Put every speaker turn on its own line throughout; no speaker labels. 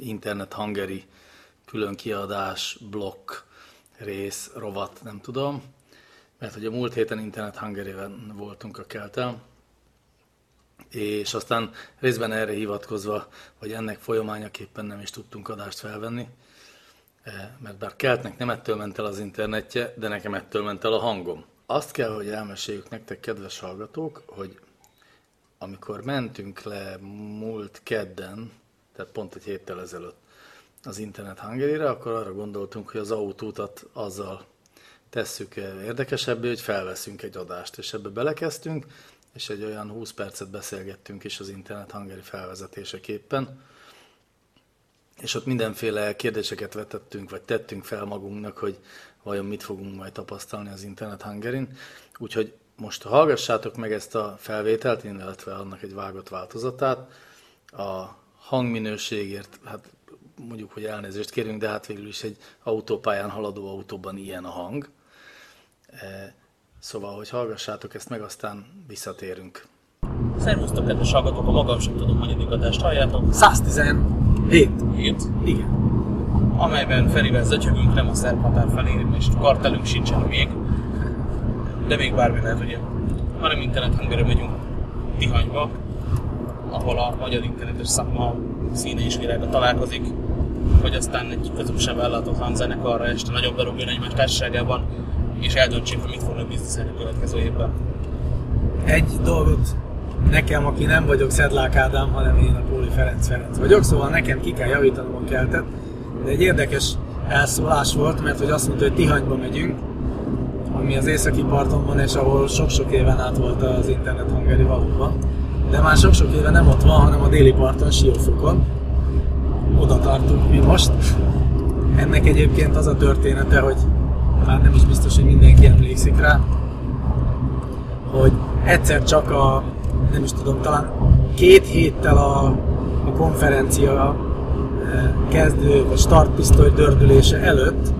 internet hangeri külön kiadás, blokk, rész, rovat, nem tudom. Mert hogy a múlt héten internet hangeriben voltunk a keltel, és aztán részben erre hivatkozva, hogy ennek folyamányaképpen nem is tudtunk adást felvenni, eh, mert bár keltnek nem ettől ment el az internetje, de nekem ettől ment el a hangom. Azt kell, hogy elmeséljük nektek, kedves hallgatók, hogy amikor mentünk le múlt kedden, tehát pont egy héttel ezelőtt az Internet Hungary-re, akkor arra gondoltunk, hogy az autótat azzal tesszük érdekesebbé, hogy felveszünk egy adást, és ebbe belekezdtünk, és egy olyan 20 percet beszélgettünk is az Internet Hungary felvezetéseképpen, és ott mindenféle kérdéseket vetettünk, vagy tettünk fel magunknak, hogy vajon mit fogunk majd tapasztalni az Internet Hungarin. Úgyhogy most hallgassátok meg ezt a felvételt, illetve annak egy vágott változatát. A hangminőségért, hát mondjuk, hogy elnézést kérünk, de hát végül is egy autópályán haladó autóban ilyen a hang. E, szóval, hogy hallgassátok ezt meg, aztán visszatérünk.
Szervusztok, kedves hallgatók, a magam sem tudom, hogy adást halljátok.
117.
7.
Igen.
Amelyben Ferivel zötyögünk, nem a szerb határ felé, és kartelünk sincsen még. De még bármi lehet, ugye. Hanem internet hangerre megyünk Tihanyba, ahol a magyar internetes szakma színe és virága találkozik, hogy aztán egy közösen ellátott hangzenekarra este nagyobb darabjön egymás társaságában, és eldöntsék, hogy mit fognak bizniszelni a következő évben.
Egy dolgot nekem, aki nem vagyok Szedlák Ádám, hanem én a Póli Ferenc Ferenc vagyok, szóval nekem ki kell javítanom a keltet, de egy érdekes elszólás volt, mert hogy azt mondta, hogy Tihanyba megyünk, ami az északi parton van, és ahol sok-sok éven át volt az internet hangeri valóban. De már sok-sok éve nem ott van, hanem a déli parton, Siófokon. Oda tartunk mi most. Ennek egyébként az a története, hogy már nem is biztos, hogy mindenki emlékszik rá, hogy egyszer csak a, nem is tudom, talán két héttel a, a konferencia eh, kezdő, vagy startpisztoly dördülése előtt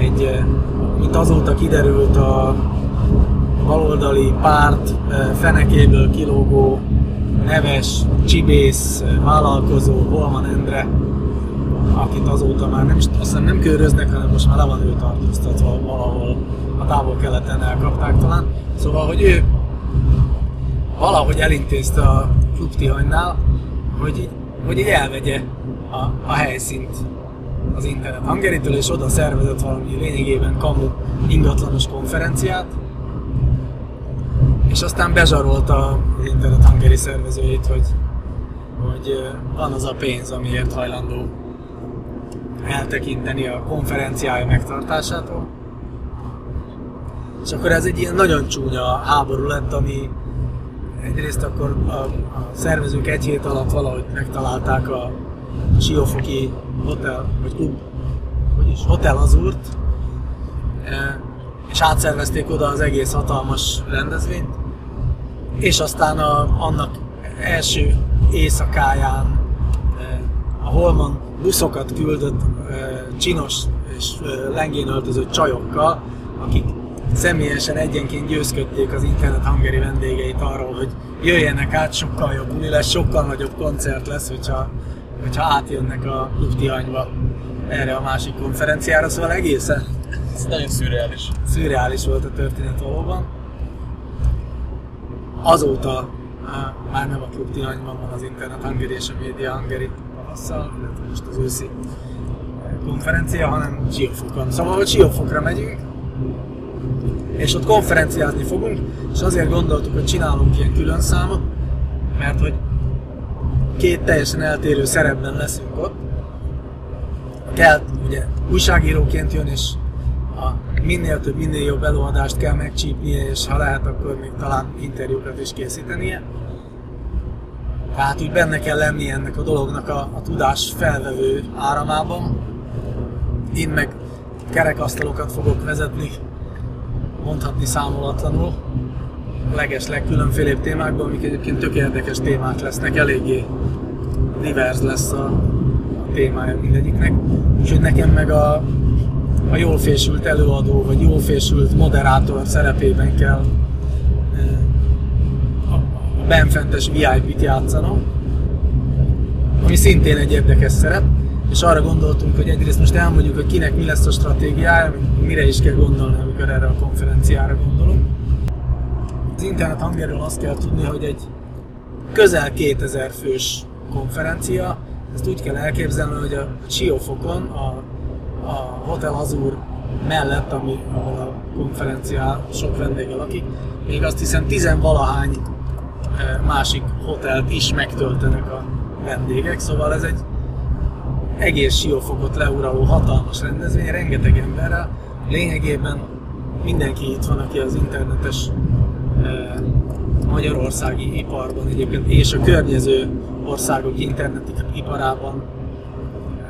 egy, eh, mint azóta kiderült a baloldali párt eh, fenekéből kilógó neves, csibész, vállalkozó Holman Endre akit azóta már nem, azt hiszem nem köröznek, hanem most már le van ő tartóztatva valahol a távol-keleten elkapták talán. Szóval, hogy ő valahogy elintézte a klub Tihanynál, hogy hogy így elvegye a, a helyszínt az internet hangeritől, és oda szervezett valami lényegében kamu ingatlanos konferenciát, és aztán bezsarolta az internet hangeri szervezőjét, hogy, hogy van az a pénz, amiért hajlandó eltekinteni a konferenciája megtartásától. És akkor ez egy ilyen nagyon csúnya háború lett, ami egyrészt akkor a, a szervezők egy hét alatt valahogy megtalálták a Siófoki hotel, vagy klub, vagyis Hotel Azurt, e, és átszervezték oda az egész hatalmas rendezvényt, és aztán a, annak első éjszakáján e, a Holman buszokat küldött csinos és lengén öltözött csajokkal, akik személyesen egyenként győzködték az Internet hangeri vendégeit arról, hogy jöjjenek át, sokkal jobb buli lesz, sokkal nagyobb koncert lesz, hogyha, hogyha átjönnek a Luftihanyba erre a másik konferenciára, szóval egészen
ez nagyon szürreális.
Szürreális volt a történet valóban. Azóta már nem a Klub Tihanyban van az Internet Hungary és a Media Hungary tavasszal, illetve most az őszi konferencia, hanem Siófokon. Szóval, hogy Siófokra megyünk, és ott konferenciázni fogunk, és azért gondoltuk, hogy csinálunk ilyen külön számot, mert hogy két teljesen eltérő szerepben leszünk ott. Kell, ugye újságíróként jön, és a minél több, minél jobb előadást kell megcsípnie, és ha lehet, akkor még talán interjúkat is készítenie. Tehát úgy benne kell lenni ennek a dolognak a, a tudás felvevő áramában. Én meg kerekasztalokat fogok vezetni, mondhatni számolatlanul, leges legkülönfélébb témákban, amik egyébként tök érdekes témák lesznek, eléggé divers lesz a, a témája mindegyiknek. Úgyhogy nekem meg a, a jól fésült előadó, vagy jól fésült moderátor szerepében kell benfentes VIP-t játszanom. ami szintén egy érdekes szerep, és arra gondoltunk, hogy egyrészt most elmondjuk, hogy kinek mi lesz a stratégiája, mire is kell gondolni, amikor erre a konferenciára gondolunk. Az Internet hangjáról azt kell tudni, hogy egy közel 2000 fős konferencia, ezt úgy kell elképzelni, hogy a Siófokon, a, a Hotel Azur mellett, ami, ahol a konferencia sok vendége lakik, még azt hiszem tizenvalahány másik hotelt is megtöltenek a vendégek, szóval ez egy egész siófokot leuraló hatalmas rendezvény, rengeteg emberrel. Lényegében mindenki itt van, aki az internetes e, magyarországi iparban egyébként, és a környező országok internetiparában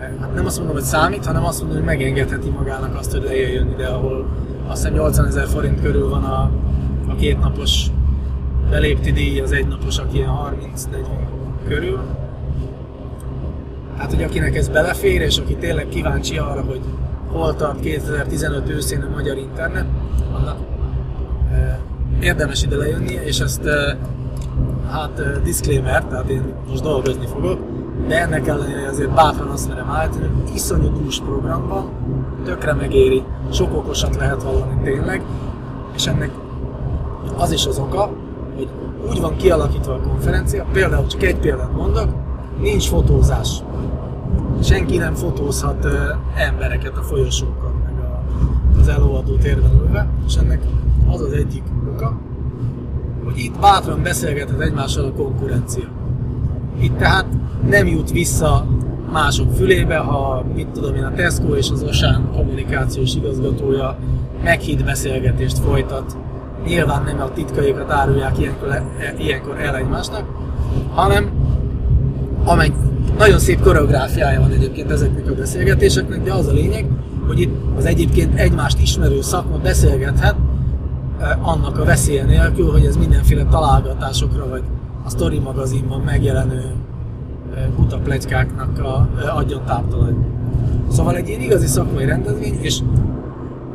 hát nem azt mondom, hogy számít, hanem azt mondom, hogy megengedheti magának azt, hogy lejöjjön ide, ahol azt hiszem 80 ezer forint körül van a, a kétnapos belépti díj, az egynapos, aki ilyen 30-40 körül. Hát, hogy akinek ez belefér, és aki tényleg kíváncsi arra, hogy hol tart 2015 őszén a magyar internet, annak e, érdemes ide lejönnie, és ezt e, hát e, disclaimer, tehát én most dolgozni fogok, de ennek ellenére azért bátran azt merem állítani, hogy iszonyú dús programban tökre megéri, sok okosat lehet hallani tényleg, és ennek az is az oka, hogy úgy van kialakítva a konferencia, például csak egy példát mondok, nincs fotózás. Senki nem fotózhat uh, embereket a folyosókon, meg a, az előadó térben ülve, és ennek az az egyik oka, hogy itt bátran beszélgethet egymással a konkurencia. Itt tehát nem jut vissza mások fülébe, ha mit tudom én, a Tesco és az Osán kommunikációs igazgatója meghitt beszélgetést folytat. Nyilván nem a titkaikat árulják ilyenkor, e, ilyenkor el egymásnak, hanem amely nagyon szép koreográfiája van egyébként ezeknek a beszélgetéseknek, de az a lényeg, hogy itt az egyébként egymást ismerő szakma beszélgethet e, annak a veszélye nélkül, hogy ez mindenféle találgatásokra vagy a Story magazinban megjelenő buta plegykáknak a, adjon táptalaj. Szóval egy ilyen igazi szakmai rendezvény, és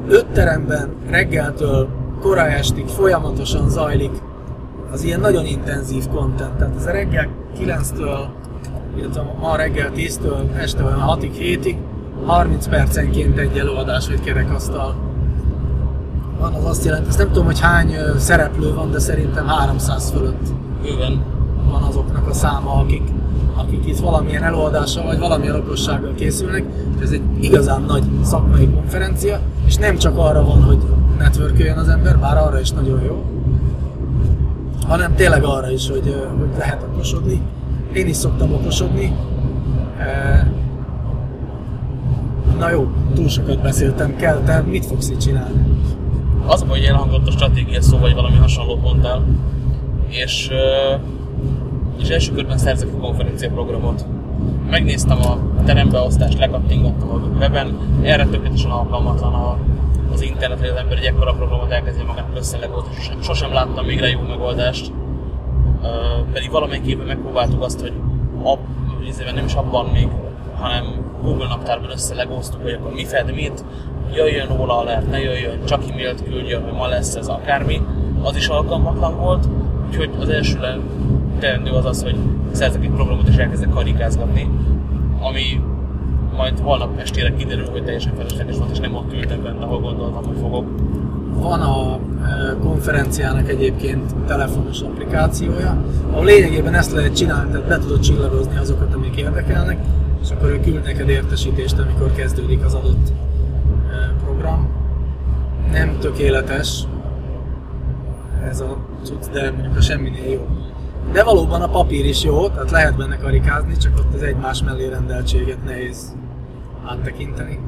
öt teremben reggeltől kora estig folyamatosan zajlik az ilyen nagyon intenzív content. Tehát ez a reggel 9-től, illetve ma reggel 10-től este olyan 6-ig, 7-ig, 30 percenként egy előadás vagy kerekasztal van, az azt jelenti, ezt nem tudom, hogy hány szereplő van, de szerintem 300 fölött.
Bőven.
Van azoknak a száma, akik, akik itt valamilyen előadással vagy valamilyen okossággal készülnek, és ez egy igazán nagy szakmai konferencia, és nem csak arra van, hogy networköljön az ember, bár arra is nagyon jó, hanem tényleg arra is, hogy, hogy lehet okosodni. Én is szoktam okosodni. Na jó, túl sokat beszéltem, kell, te mit fogsz itt csinálni?
Az, hogy elhangzott a stratégia szó, vagy valami hasonlót mondtál, és, és első körben szerzek a konferencia programot. Megnéztem a terembeosztást, lekattingattam a weben, erre tökéletesen alkalmatlan a az internet, hogy az ember egy ekkora programot elkezdje magának összelegolni, sosem, sosem láttam még jó megoldást. Pedig valamelyik évben megpróbáltuk azt, hogy ab, nem is abban még, hanem Google naptárban összelegoztuk, hogy akkor mi fed mit, jöjjön róla alert, ne jöjjön, csak e-mailt küldjön, hogy ma lesz ez akármi, az is alkalmatlan volt, úgyhogy az első teendő az az, hogy szerzek egy programot és elkezdek karikázgatni, ami majd holnap estére kiderül, hogy teljesen felesleges volt, és nem ott ültem benne, ahol gondoltam, hogy fogok.
Van a e, konferenciának egyébként telefonos applikációja, ahol lényegében ezt lehet csinálni, tehát be tudod csillagozni azokat, amik érdekelnek, és akkor ő küld neked értesítést, amikor kezdődik az adott e, program. Nem tökéletes ez a cucc, de mondjuk a semminél jobb. De valóban a papír is jó, tehát lehet benne karikázni, csak ott az egymás mellé rendeltséget nehéz áttekinteni.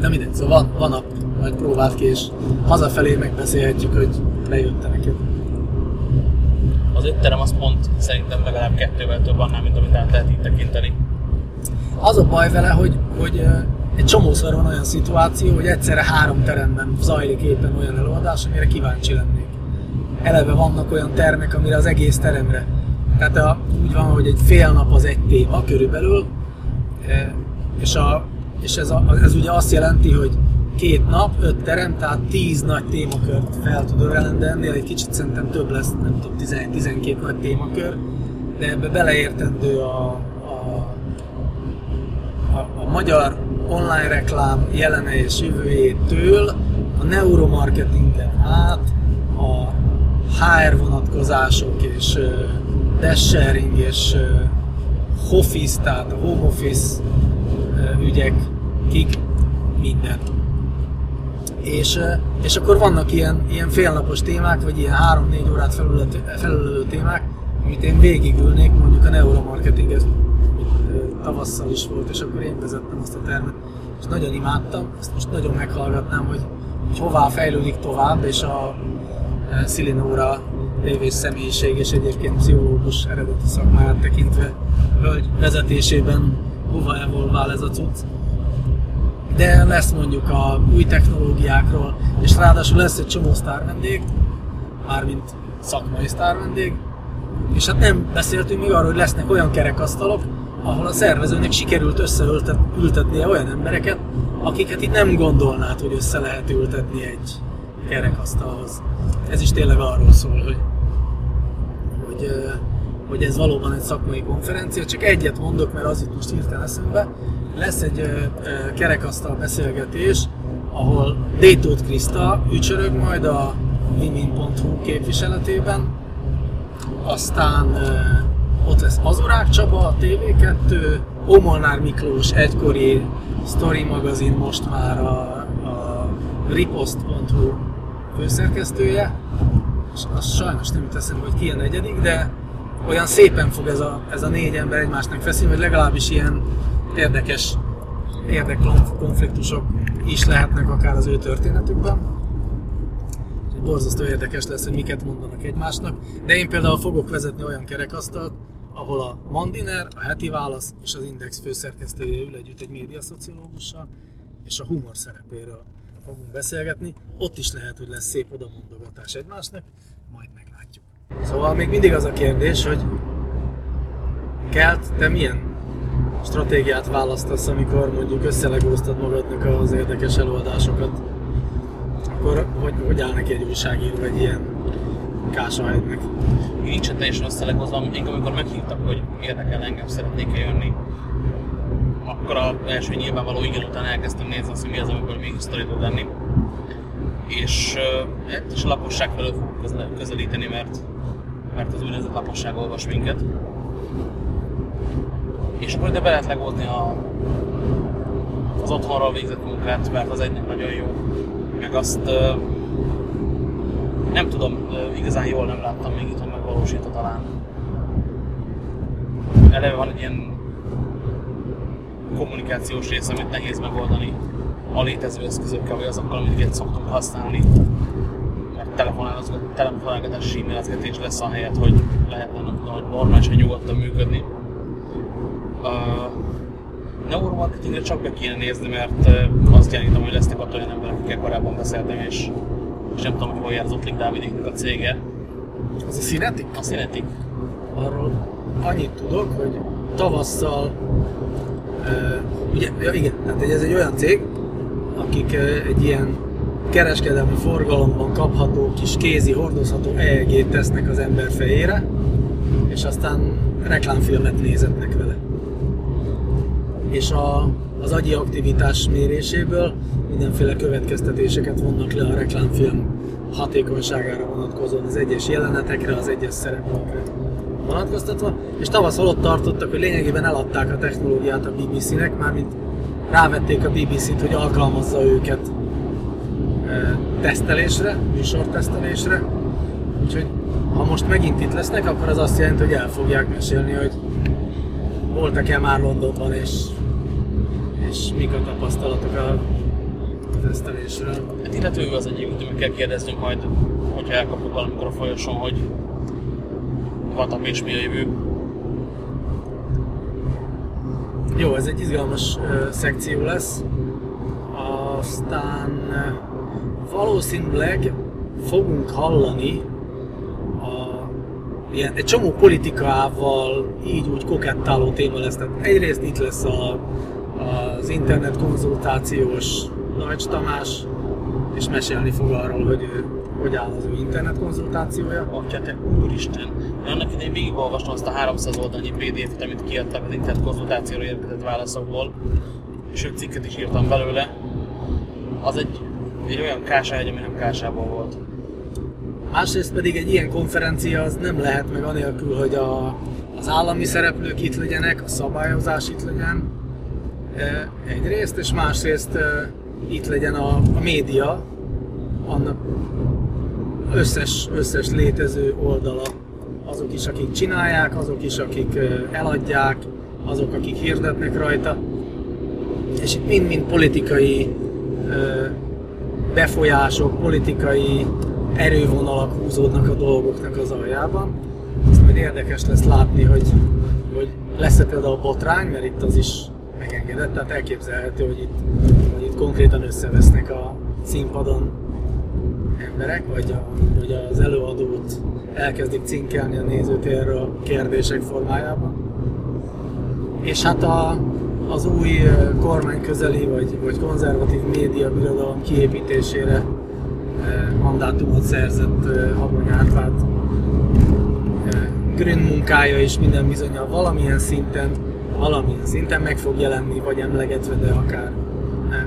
De mindegy, szóval van, van nap, majd próbált ki, és hazafelé megbeszélhetjük, hogy lejött neked.
Az öt terem az pont szerintem legalább kettővel több annál, mint amit át lehet így tekinteni.
Az a baj vele, hogy, hogy egy csomószor van olyan szituáció, hogy egyszerre három teremben zajlik éppen olyan előadás, amire kíváncsi lennék. Eleve vannak olyan termek, amire az egész teremre. Tehát a, úgy van, hogy egy fél nap az egy téma körülbelül, és, a, és ez, a, ez ugye azt jelenti, hogy két nap, öt terem, tehát tíz nagy témakört fel tudod rendelni, egy kicsit szerintem több lesz, nem tudom, 11-12 nagy témakör, de ebbe beleértendő a, a, a magyar online reklám jelene és jövőjétől a neuromarketingen át a HR vonatkozások és dash sharing és office, tehát a home office ügyek, kik minden. És, és akkor vannak ilyen, ilyen félnapos témák, vagy ilyen 3-4 órát felülő témák, amit én végigülnék mondjuk a neuromarketinget, tavasszal is volt, és akkor én vezettem azt a termet, és nagyon imádtam, ezt most nagyon meghallgatnám, hogy, hogy hová fejlődik tovább, és a Szilinóra tévés személyiség, és egyébként pszichológus eredeti szakmáját tekintve hölgy vezetésében hova evolvál ez a cucc. De lesz mondjuk a új technológiákról, és ráadásul lesz egy csomó sztár vendég, mármint szakmai sztár vendég, és hát nem beszéltünk még arról, hogy lesznek olyan kerekasztalok, ahol a szervezőnek sikerült összeültetnie olyan embereket, akiket itt nem gondolnád, hogy össze lehet ültetni egy kerekasztalhoz. Ez is tényleg arról szól, hogy, hogy, hogy ez valóban egy szakmai konferencia. Csak egyet mondok, mert az itt most hirtelen eszembe. Lesz egy kerekasztal beszélgetés, ahol Détót Kriszta ücsörög majd a vimin.hu képviseletében, aztán ott lesz Azurák Csaba, a TV2, Omolnár Miklós, egykori Story magazin, most már a, a ripost.hu főszerkesztője, és az sajnos nem teszem, hogy ki a negyedik, de olyan szépen fog ez a, ez a négy ember egymásnak feszülni, hogy legalábbis ilyen érdekes érdekkonfliktusok is lehetnek akár az ő történetükben. Borzasztó érdekes lesz, hogy miket mondanak egymásnak, de én például fogok vezetni olyan kerekasztalt, ahol a Mandiner, a Heti Válasz és az Index főszerkesztője ül együtt egy médiaszociológussal, és a humor szerepéről fogunk beszélgetni. Ott is lehet, hogy lesz szép odamondogatás egymásnak, majd meglátjuk. Szóval még mindig az a kérdés, hogy Kelt, te milyen stratégiát választasz, amikor mondjuk összelegóztad magadnak az érdekes előadásokat? akkor hogy, hogy áll neki egy újságíró egy ilyen kásahelynek?
Nincsen teljesen összelegozva, én amikor meghívtak, hogy érdekel engem, szeretnék jönni, akkor a első nyilvánvaló igen után elkezdtem nézni azt, hogy mi az, amiből még sztori tud lenni. És hát is a lakosság felől fogok közelíteni, mert, mert az úgynevezett lakosság olvas minket. És akkor ide be lehet legózni a, az otthonról végzett munkát, mert az egynek nagyon jó meg azt nem tudom, igazán jól nem láttam még itthon megvalósítva talán. Eleve van egy ilyen kommunikációs rész, amit nehéz megoldani a létező eszközökkel, vagy azokkal, amiket szoktunk használni. Mert telefonálgatás és e-mailezgetés lesz a helyet, hogy lehetne normálisan nyugodtan működni. Uh, neuromarketingre csak be kéne nézni, mert azt gyanítom, hogy lesznek ott olyan emberek, akikkel korábban beszéltem, és, és nem tudom, hogy hol járzott Dávidéknek a cége.
Az a Cinetic?
A Cinetic.
Arról annyit tudok, hogy tavasszal, ugye, ja igen, tehát ez egy olyan cég, akik egy ilyen kereskedelmi forgalomban kapható kis kézi, hordozható EEG-t tesznek az ember fejére, és aztán reklámfilmet nézetnek vele. És a, az agyi aktivitás méréséből mindenféle következtetéseket vonnak le a reklámfilm hatékonyságára vonatkozóan az egyes jelenetekre, az egyes szereplőkre vonatkoztatva, és tavasszal ott tartottak, hogy lényegében eladták a technológiát a BBC-nek, mármint rávették a BBC-t, hogy alkalmazza őket e, tesztelésre, műsortesztelésre, úgyhogy ha most megint itt lesznek, akkor az azt jelenti, hogy el fogják mesélni, hogy voltak-e már Londonban, és és mik a tapasztalatok a tesztelésről?
Hát illetve az egyik, amit meg kell kérdeznünk majd, hogyha elkapjuk valamikor a folyosón, hogy vatak és mi a jövő.
Jó, ez egy izgalmas uh, szekció lesz. Aztán valószínűleg fogunk hallani a, ilyen, egy csomó politikával így úgy kokettáló téma lesz. Tehát egyrészt itt lesz a az internet konzultációs Nagy Tamás, és mesélni fog arról, hogy ő hogy áll az ő internet konzultációja.
Atya te úristen, annak idején végigolvastam azt a 300 oldalnyi PDF-t, amit kiadtak az internet konzultációra érkezett válaszokból, és öt cikket is írtam belőle. Az egy, egy olyan kásáhegy, ami nem kásából volt.
Másrészt pedig egy ilyen konferencia az nem lehet meg anélkül, hogy a, az állami szereplők itt legyenek, a szabályozás itt legyen e, egyrészt, és másrészt e, itt legyen a, a média, annak összes, összes létező oldala. Azok is, akik csinálják, azok is, akik eladják, azok, akik hirdetnek rajta. És mind-mind politikai befolyások, politikai erővonalak húzódnak a dolgoknak az aljában. Ezt majd érdekes lesz látni, hogy, hogy lesz-e például botrány, mert itt az is megengedett, tehát elképzelhető, hogy itt, hogy itt konkrétan összevesznek a színpadon emberek, vagy, a, vagy az előadót elkezdik cinkelni a nézőtérről kérdések formájában. És hát a, az új kormányközeli vagy, vagy konzervatív média birodalom kiépítésére mandátumot szerzett Habony Árpád Grün munkája is minden bizonyal valamilyen szinten, valamilyen szinten meg fog jelenni, vagy emlegetve, de akár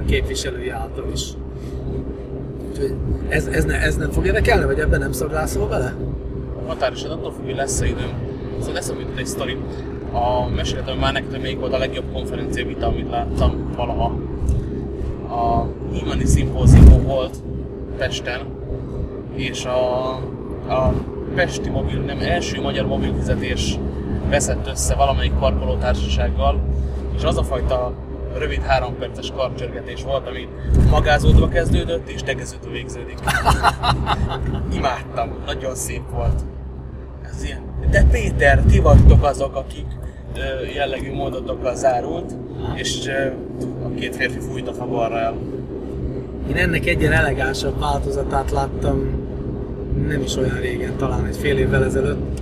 képviselői által is. Úgyhogy ez, ez, ne, ez nem fog érdekelni, vagy ebben nem szaglászol bele?
Határosan attól függ, hogy lesz-e időm. Szóval lesz mint egy sztori. A meséltem már nektek, melyik volt a legjobb konferencia vita, amit láttam valaha. A Imani szimpózium volt Pesten, és a, a Pesti mobil, nem első magyar mobilfizetés veszett össze valamelyik parkolótársasággal, és az a fajta rövid három perces karcsörgetés volt, ami magázódva kezdődött és tegeződve végződik. Imádtam, nagyon szép volt. Ez ilyen. De Péter, ti vagytok azok, akik jellegű módotokkal zárult, és a két férfi fújt a fabarra el.
Én ennek egy ilyen elegánsabb változatát láttam nem is olyan régen, talán egy fél évvel ezelőtt,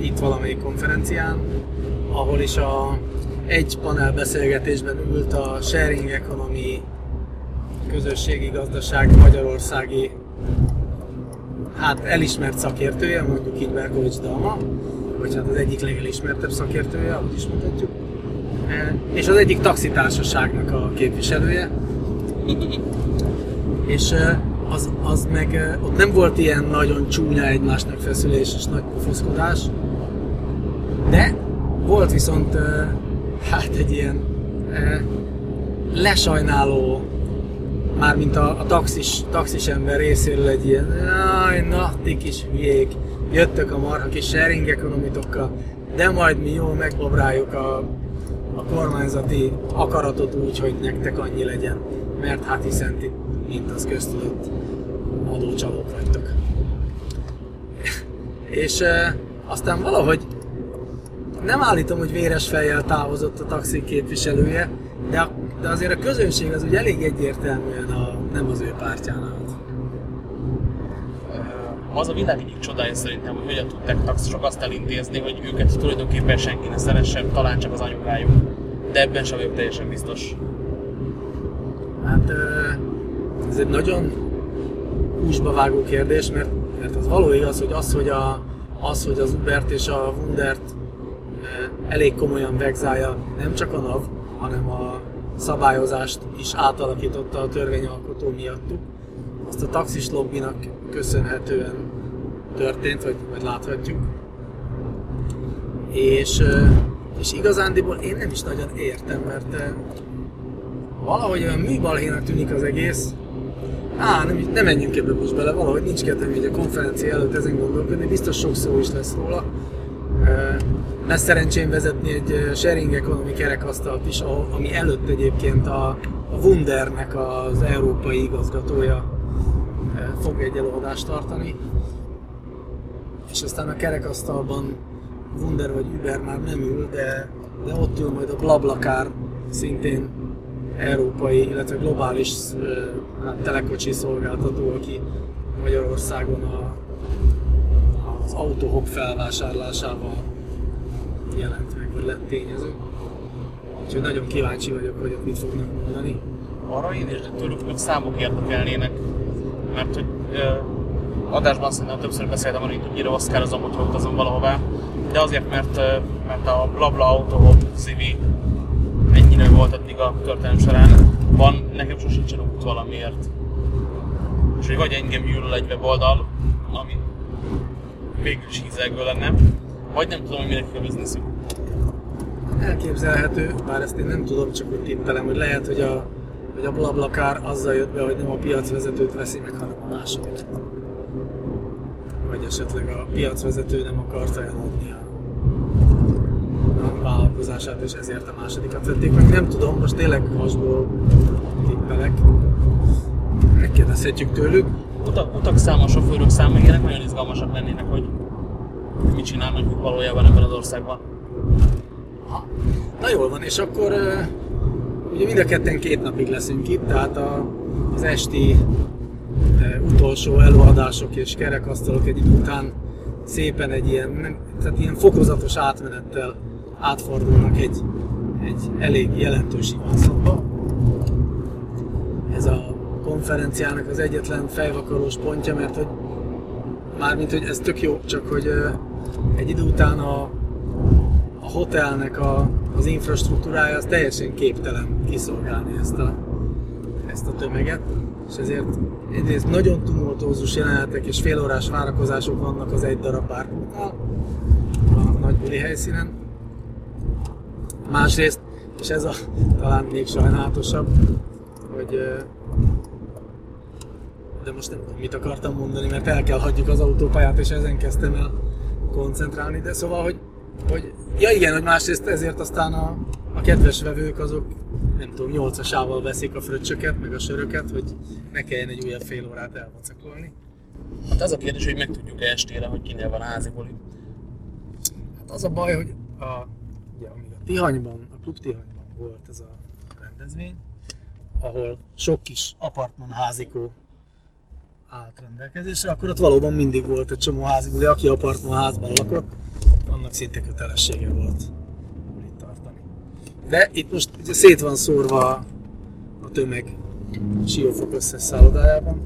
itt valamelyik konferencián, ahol is a egy panel beszélgetésben ült a Sharing Economy közösségi gazdaság magyarországi hát elismert szakértője, mondjuk így Berkovics Dalma, vagy hát az egyik legelismertebb szakértője, ahogy is mondhatjuk, és az egyik taxitársaságnak a képviselője, és az, az meg ott nem volt ilyen nagyon csúnya egymásnak feszülés és nagy pofoszkodás, de volt viszont hát egy ilyen lesajnáló, mármint a, a taxis, taxis ember részéről egy ilyen, aj, na, ti kis hülyék, jöttök a marha kis sharing ekonomitokkal, de majd mi jól megbabráljuk a, a kormányzati akaratot úgy, hogy nektek annyi legyen mert hát hiszen ti, mint az köztudott, adócsalók vagytok. és e, aztán valahogy nem állítom, hogy véres fejjel távozott a taxi képviselője, de, a, de azért a közönség az ugye elég egyértelműen a, nem az ő pártján állt.
Az a világ egyik csodája szerintem, hogy hogyan tudták taxisok azt elintézni, hogy őket tulajdonképpen senki ne szeressen, talán csak az anyukájuk. De ebben sem vagyok teljesen biztos.
Hát ez egy nagyon húsba vágó kérdés, mert, mert az való igaz, hogy az, hogy, a, az, hogy az Ubert és a Wundert elég komolyan vegzálja nem csak a NAV, hanem a szabályozást is átalakította a törvényalkotó miattuk. Azt a taxis lobbinak köszönhetően történt, vagy, vagy láthatjuk. És, és igazándiból én nem is nagyon értem, mert valahogy olyan műbalhénak tűnik az egész. Á, nem, nem menjünk ebbe most bele, valahogy nincs kedvem így a konferencia előtt ezen gondolkodni, biztos sok szó is lesz róla. Lesz szerencsém vezetni egy sharing economy kerekasztalt is, ami előtt egyébként a, a Wundernek az európai igazgatója fog egy előadást tartani. És aztán a kerekasztalban Wunder vagy Uber már nem ül, de, de ott ül majd a Blablacar, szintén európai, illetve globális hát, telekocsi szolgáltató, aki Magyarországon a, az autóhok felvásárlásával jelent meg, vagy lett tényező. Úgyhogy nagyon kíváncsi vagyok, hogy ott mit fognak mondani.
Arra én is tőlük hogy számok érdekelnének, mert hogy adásban szerintem többször beszéltem arról, hogy mire oszkározom, hogyha utazom valahová. De azért, mert, mert a blabla autó CV ennyire volt addig a történelem során. Van, nekem sosincsen út valamiért. És hogy vagy engem gyűlöl egy weboldal, ami végül is hízelgő lenne, vagy nem tudom, hogy mindenki a bizniszük.
Elképzelhető, bár ezt én nem tudom, csak úgy tippelem, hogy lehet, hogy a, hogy a Blablakár azzal jött be, hogy nem a piacvezetőt veszi meg, hanem a másokat. Vagy esetleg a piacvezető nem akarta eladni a vállalkozását, és ezért a másodikat vették meg. Nem tudom, most tényleg hasból tippelek. Megkérdezhetjük tőlük.
Utak, utak száma, sofőrök száma, ilyenek nagyon izgalmasak lennének, hogy mit csinálnak valójában ebben az országban.
Na jól van, és akkor ugye mind a ketten két napig leszünk itt, tehát a, az esti uh, utolsó előadások és kerekasztalok egy után szépen egy ilyen, nem, tehát ilyen fokozatos átmenettel átfordulnak egy, egy elég jelentős ivánszakba. Konferenciának az egyetlen fejvakarós pontja, mert hogy mármint, hogy ez tök jó, csak hogy egy idő után a, a hotelnek a, az infrastruktúrája az teljesen képtelen kiszolgálni ezt a, ezt a tömeget, és ezért egyrészt nagyon tumultózus jelenetek és félórás várakozások vannak az egy darab bárkóknál, a nagy buli helyszínen. Másrészt, és ez a talán még sajnálatosabb, hogy de most nem tudom, mit akartam mondani, mert el kell hagyjuk az autópályát, és ezen kezdtem el koncentrálni, de szóval, hogy, hogy ja igen, hogy másrészt ezért aztán a, a kedves vevők azok nem tudom, nyolcasával veszik a fröccsöket, meg a söröket, hogy ne kelljen egy újabb fél órát elvacakolni.
Hát az a kérdés, hogy megtudjuk-e estére, hogy kinél van a házi buli.
Hát az a baj, hogy a, ugye, amíg a Tihanyban, a klub Tihanyban volt ez a rendezvény, ahol sok kis apartman házikó állt rendelkezésre, akkor ott valóban mindig volt egy csomó házi buli, aki apartman házban lakott, annak szinte kötelessége volt bulit tartani. De itt most ugye szét van szórva a, tömeg Siófok összes szállodájában.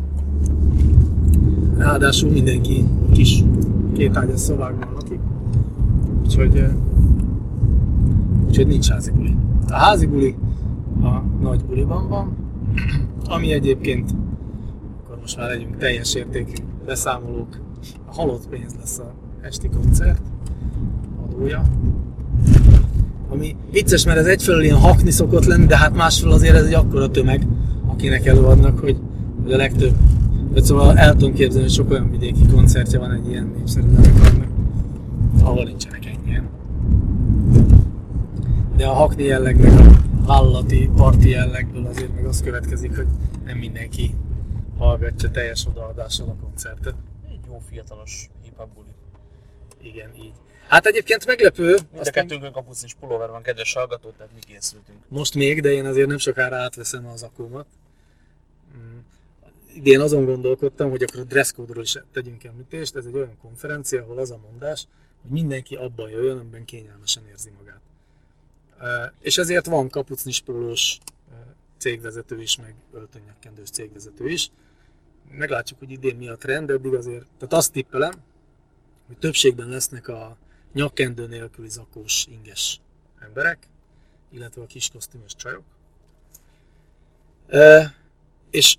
Ráadásul mindenki kis kétágyas szobákban lakik. Úgyhogy, eh, úgyhogy nincs házi buli. A házi buli a nagy buliban van, ami egyébként most már legyünk teljes értékű beszámolók. A halott pénz lesz a esti koncert adója. Ami vicces, mert ez egyfelől ilyen hakni szokott lenni, de hát másfelől azért ez egy akkora tömeg, akinek előadnak, hogy, hogy a legtöbb. Vagy szóval el tudom képzelni, hogy sok olyan vidéki koncertje van egy ilyen népszerű zenekarnak, ahol nincsenek ennyien. De a hakni jellegnek a vállalati parti jellegből azért meg az következik, hogy nem mindenki hallgatja teljes odaadással a koncertet.
Egy jó fiatalos hip-hop buli.
Igen, így. Hát egyébként meglepő,
Mind a
aztán
kettőnkön kapucnis pulóver van, kedves hallgató, tehát mi készültünk.
most még, de én azért nem sokára átveszem az akómat. Mm. Idén azon gondolkodtam, hogy akkor a dresscode-ról is tegyünk említést. Ez egy olyan konferencia, ahol az a mondás, hogy mindenki abban jöjjön, amiben kényelmesen érzi magát. És ezért van kapucnis pólós cégvezető is, meg öltönyakkendős cégvezető is. Meglátjuk, hogy idén mi a trend, eddig azért, tehát azt tippelem, hogy többségben lesznek a nyakkendő nélküli zakós, inges emberek, illetve a kis kosztümös csajok. Ö, És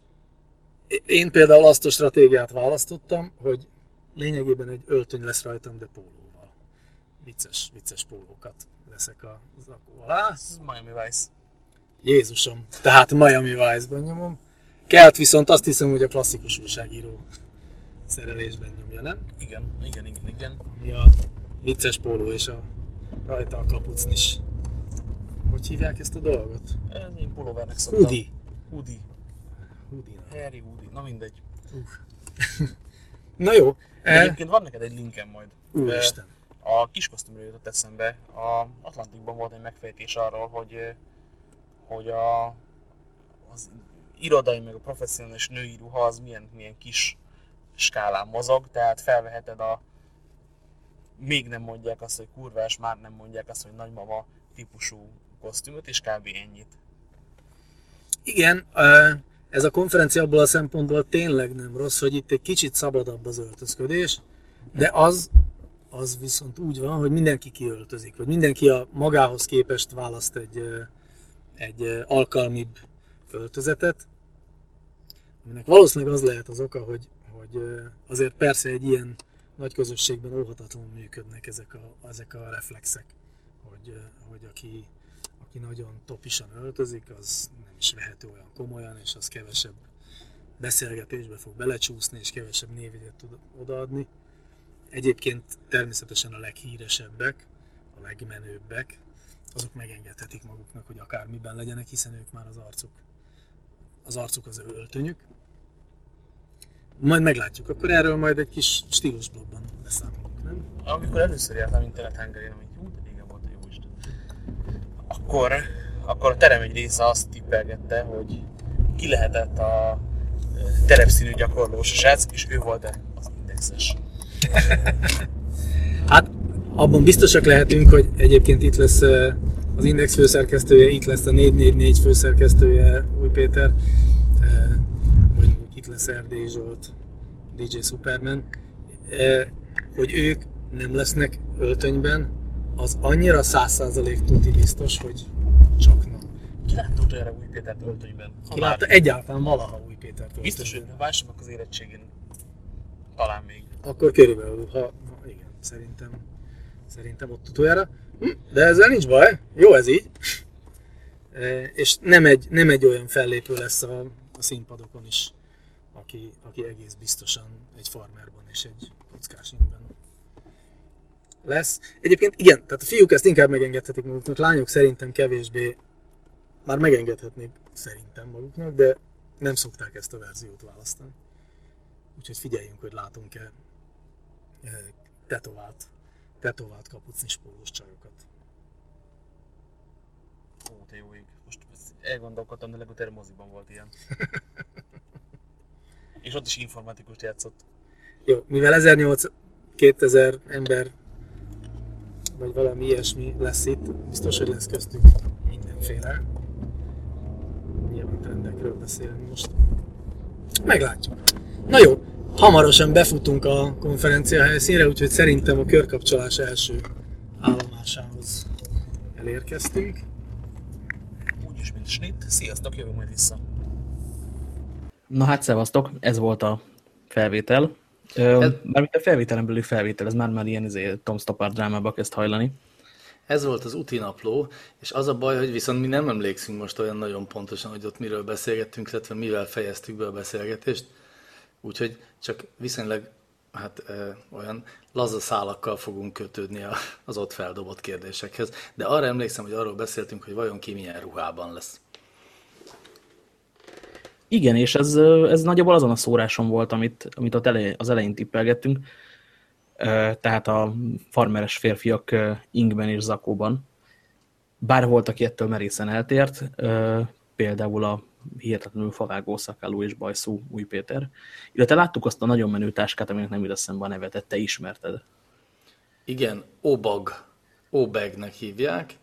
én például azt a stratégiát választottam, hogy lényegében egy öltöny lesz rajtam, de pólóval. Vicces, vicces pólókat veszek a zakó alá.
Ez Miami Vice.
Jézusom, tehát Miami Vice-ban nyomom. Kelt viszont azt hiszem, hogy a klasszikus újságíró szerelésben nyomja, nem?
Igen, igen, igen, igen.
Ami a vicces póló és a rajta a kapucnis. Hogy hívják ezt a dolgot?
Én pulóvernek szoktam.
Hoodie.
Hoodie.
Hoodie.
Harry Hoodie. Na mindegy.
Na jó. E,
Egyébként van neked egy linkem majd.
úristen.
A kis kosztümről jutott eszembe. A Atlantikban volt egy megfejtés arról, hogy, eh, hogy a, az irodai meg a professzionális női ruha az milyen, milyen kis skálán mozog, tehát felveheted a még nem mondják azt, hogy kurvás, már nem mondják azt, hogy nagymama típusú kosztümöt, és kb. ennyit.
Igen, ez a konferencia abból a szempontból tényleg nem rossz, hogy itt egy kicsit szabadabb az öltözködés, de az, az viszont úgy van, hogy mindenki kiöltözik, vagy mindenki a magához képest választ egy, egy alkalmibb öltözetet, aminek valószínűleg az lehet az oka, hogy, hogy azért persze egy ilyen nagy közösségben óhatatlanul működnek ezek a, ezek a reflexek, hogy, hogy aki, aki nagyon topisan öltözik, az nem is vehető olyan komolyan, és az kevesebb beszélgetésbe fog belecsúszni, és kevesebb névjegyet tud odaadni. Egyébként természetesen a leghíresebbek, a legmenőbbek, azok megengedhetik maguknak, hogy akármiben legyenek, hiszen ők már az arcuk, az arcuk az öltönyük. Majd meglátjuk, akkor erről majd egy kis stílusblogban beszámolunk, nem?
Amikor először jártam Internet hungary amit jó, de régen volt a jó Isten. Akkor, akkor a terem egy része azt tippelgette, hogy ki lehetett a terepszínű gyakorlós srác, és ő volt az indexes.
hát abban biztosak lehetünk, hogy egyébként itt lesz az Index főszerkesztője, itt lesz a 444 főszerkesztője, Új Péter, vagy itt lesz Erdély Zsolt, DJ Superman, hogy ők nem lesznek öltönyben, az annyira százalék tuti biztos, hogy csak nem.
Ki látta utoljára Új Pétert öltönyben?
Ki látta egyáltalán valaha Új Pétert öltönyben?
Biztos, hogy válsanak az érettségén. Talán még.
Akkor körülbelül, ha, ha igen, szerintem, szerintem ott utoljára. De ezzel nincs baj, jó ez így. E, és nem egy, nem egy olyan fellépő lesz a, a színpadokon is, aki, aki egész biztosan egy farmerban és egy kockásingben lesz. Egyébként igen, tehát a fiúk ezt inkább megengedhetik maguknak, lányok szerintem kevésbé már megengedhetnék szerintem maguknak, de nem szokták ezt a verziót választani. Úgyhogy figyeljünk, hogy látunk-e e, tetovált, tetovált kapucnis pólós csajokat.
Ó, te jó ég. Most elgondolkodtam, de legutóbb moziban volt ilyen. És ott is informatikus játszott.
Jó, mivel 1800-2000 ember vagy valami ilyesmi lesz itt, biztos, hogy lesz köztük mindenféle. Nyilván trendekről beszélni most. Meglátjuk. Na jó, hamarosan befutunk a konferencia helyszínre, úgyhogy szerintem a körkapcsolás első állomásához elérkeztünk.
Úgyis, mint snit. Sziasztok, jövünk majd vissza.
Na hát, szevasztok, ez volt a felvétel. Mármint a felvételen belül felvétel, ez már már ilyen izé, Tom Stoppard drámába kezd hajlani.
Ez volt az úti napló, és az a baj, hogy viszont mi nem emlékszünk most olyan nagyon pontosan, hogy ott miről beszélgettünk, illetve mivel fejeztük be a beszélgetést. Úgyhogy csak viszonylag hát ö, olyan laza szálakkal fogunk kötődni a, az ott feldobott kérdésekhez. De arra emlékszem, hogy arról beszéltünk, hogy vajon ki milyen ruhában lesz.
Igen, és ez, ez nagyjából azon a szóráson volt, amit, amit ott elej, az elején tippelgettünk. Tehát a farmeres férfiak ingben és zakóban. Bár volt, aki ettől merészen eltért, például a hihetetlenül favágó szakálú és bajszú új Péter. Illetve láttuk azt a nagyon menő táskát, aminek nem jut eszembe a nevet, te ismerted.
Igen, Obag, Obegnek hívják.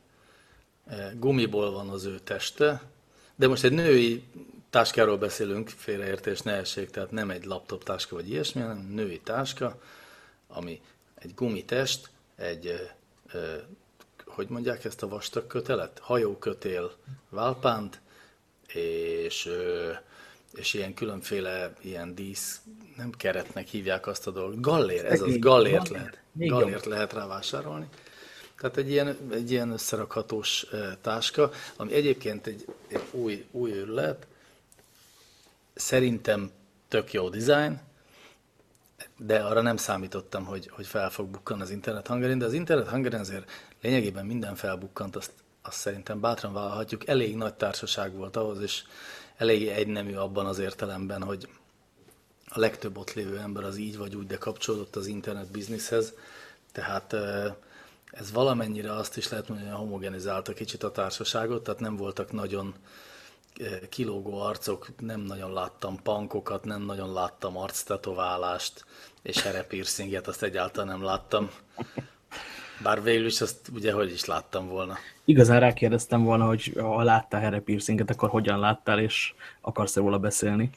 Gumiból van az ő teste, de most egy női táskáról beszélünk, félreértés ne essék, tehát nem egy laptop táska vagy ilyesmi, hanem női táska, ami egy gumitest, egy, ö, ö, hogy mondják ezt a vastag kötelet? Hajókötél válpánt, és, és ilyen különféle ilyen dísz, nem keretnek hívják azt a dolgot, gallér, ez az, gallért lehet, gallért lehet rá vásárolni. Tehát egy ilyen, egy ilyen összerakhatós táska, ami egyébként egy, egy új, új őrület, szerintem tök jó design, de arra nem számítottam, hogy, hogy fel fog bukkan az Internet Hungary, de az Internet Hungary azért lényegében minden felbukkant, azt, azt szerintem bátran vállalhatjuk. Elég nagy társaság volt ahhoz, és elég egynemű abban az értelemben, hogy a legtöbb ott lévő ember az így vagy úgy, de kapcsolódott az internet bizniszhez, tehát ez valamennyire azt is lehet mondani, hogy homogenizálta kicsit a társaságot, tehát nem voltak nagyon kilógó arcok, nem nagyon láttam pankokat, nem nagyon láttam arctetoválást, és herepírszinget, azt egyáltalán nem láttam. Bár végül is azt ugye hogy is láttam volna.
Igazán rákérdeztem volna, hogy ha láttál erre piercinget, akkor hogyan láttál, és akarsz-e róla beszélni?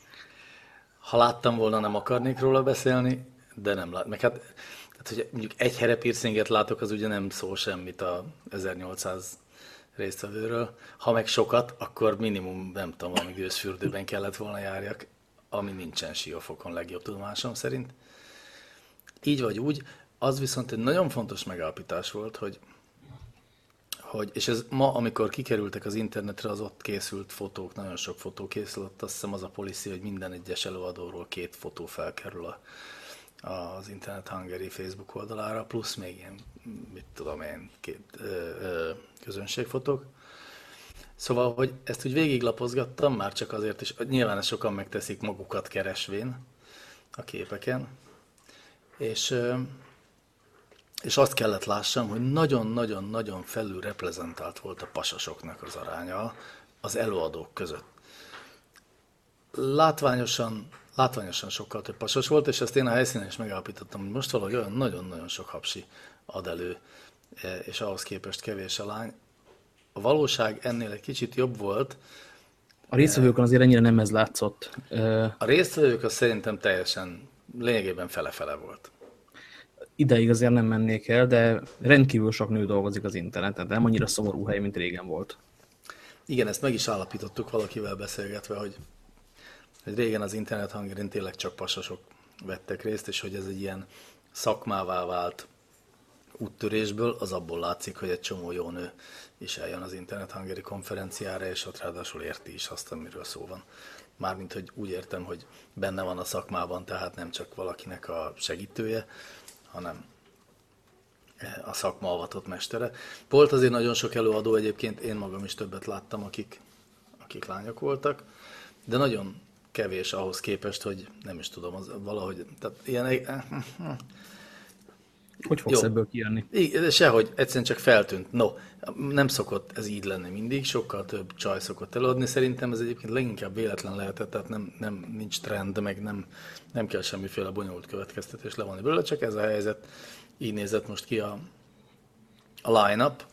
Ha láttam volna, nem akarnék róla beszélni, de nem lát. Meg hát, hát hogy mondjuk egy here piercinget látok, az ugye nem szól semmit a 1800 résztvevőről. Ha meg sokat, akkor minimum, nem tudom, valami gőzfürdőben kellett volna járjak, ami nincsen siófokon legjobb tudomásom szerint. Így vagy úgy, az viszont egy nagyon fontos megállapítás volt, hogy, hogy, és ez ma, amikor kikerültek az internetre, az ott készült fotók, nagyon sok fotó készült, azt hiszem az a policy, hogy minden egyes előadóról két fotó felkerül a, az Internet Hungary Facebook oldalára, plusz még ilyen, mit tudom én, két ö, ö, közönségfotók. Szóval, hogy ezt úgy végiglapozgattam, már csak azért is, nyilván ezt sokan megteszik magukat keresvén a képeken, és, és azt kellett lássam, hogy nagyon-nagyon-nagyon felül reprezentált volt a pasasoknak az aránya az előadók között. Látványosan, látványosan sokkal több pasas volt, és ezt én a helyszínen is megállapítottam, hogy most valahogy olyan nagyon-nagyon sok hapsi ad elő, és ahhoz képest kevés a lány. A valóság ennél egy kicsit jobb volt.
A résztvevőkön azért ennyire nem ez látszott.
A résztvevők az szerintem teljesen lényegében fele-fele volt.
Ideig azért nem mennék el, de rendkívül sok nő dolgozik az interneten, de nem annyira szomorú hely, mint régen volt.
Igen, ezt meg is állapítottuk valakivel beszélgetve, hogy, hogy régen az internet hangerén tényleg csak pasasok vettek részt, és hogy ez egy ilyen szakmává vált úttörésből, az abból látszik, hogy egy csomó jó nő is eljön az Internet Hungary konferenciára, és ott ráadásul érti is azt, amiről szó van. Mármint, hogy úgy értem, hogy benne van a szakmában, tehát nem csak valakinek a segítője, hanem a szakma avatott mestere. Volt azért nagyon sok előadó egyébként, én magam is többet láttam, akik, akik lányok voltak, de nagyon kevés ahhoz képest, hogy nem is tudom, az valahogy, tehát ilyen,
hogy fogsz Jó. ebből kijönni?
Igen, sehogy, egyszerűen csak feltűnt. No, nem szokott ez így lenni mindig, sokkal több csaj szokott eladni. Szerintem ez egyébként leginkább véletlen lehetett, tehát nem, nem nincs trend, meg nem, nem kell semmiféle bonyolult következtetés levonni belőle, csak ez a helyzet. Így nézett most ki a, a line-up.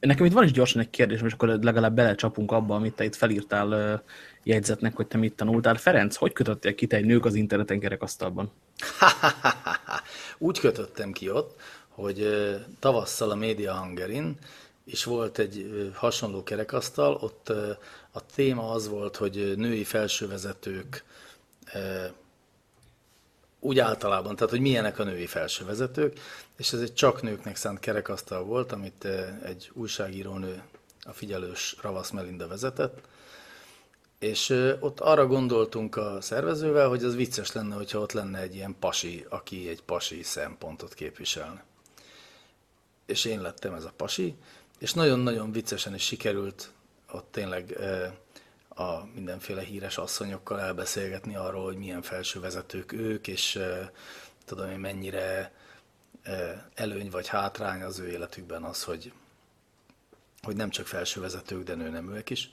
Nekem itt van is gyorsan egy kérdés, és akkor legalább belecsapunk abba, amit te itt felírtál jegyzetnek, hogy te mit tanultál. Ferenc, hogy kötöttél ki te egy nők az interneten kerekasztalban?
Úgy kötöttem ki ott, hogy tavasszal a Media Hungerin és volt egy hasonló kerekasztal, ott a téma az volt, hogy női felsővezetők úgy általában, tehát hogy milyenek a női felsővezetők, és ez egy csak nőknek szánt kerekasztal volt, amit egy újságírónő, a figyelős Ravasz Melinda vezetett, és ott arra gondoltunk a szervezővel, hogy az vicces lenne, hogyha ott lenne egy ilyen pasi, aki egy pasi szempontot képviselne. És én lettem ez a pasi, és nagyon-nagyon viccesen is sikerült ott tényleg a mindenféle híres asszonyokkal elbeszélgetni arról, hogy milyen felső vezetők ők, és tudom én mennyire előny vagy hátrány az ő életükben az, hogy, hogy nem csak felső vezetők, de nőneműek is.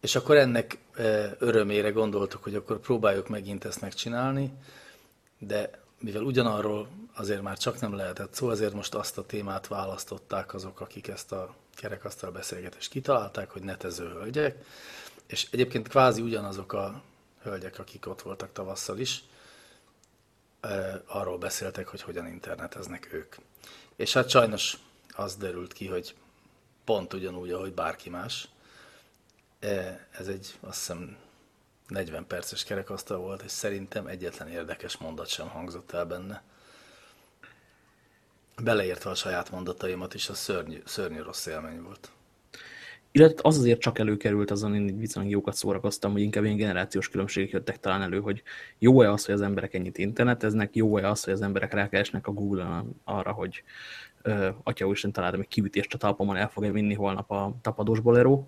És akkor ennek örömére gondoltuk, hogy akkor próbáljuk megint ezt megcsinálni, de mivel ugyanarról azért már csak nem lehetett szó, azért most azt a témát választották azok, akik ezt a kerekasztal beszélgetést kitalálták, hogy netező hölgyek, és egyébként kvázi ugyanazok a hölgyek, akik ott voltak tavasszal is, arról beszéltek, hogy hogyan interneteznek ők. És hát sajnos az derült ki, hogy pont ugyanúgy, ahogy bárki más, ez egy, azt hiszem, 40 perces kerekasztal volt, és szerintem egyetlen érdekes mondat sem hangzott el benne. Beleértve a saját mondataimat is, a szörnyű, szörnyű rossz élmény volt.
Illetve az azért csak előkerült, azon én viszonylag jókat szórakoztam, hogy inkább ilyen generációs különbségek jöttek talán elő, hogy jó-e az, hogy az emberek ennyit interneteznek, jó-e az, hogy az emberek rákeresnek a Google-on arra, hogy ö, atya úristen találtam egy kiütést a talpamon, el fogja vinni holnap a tapadós bolero,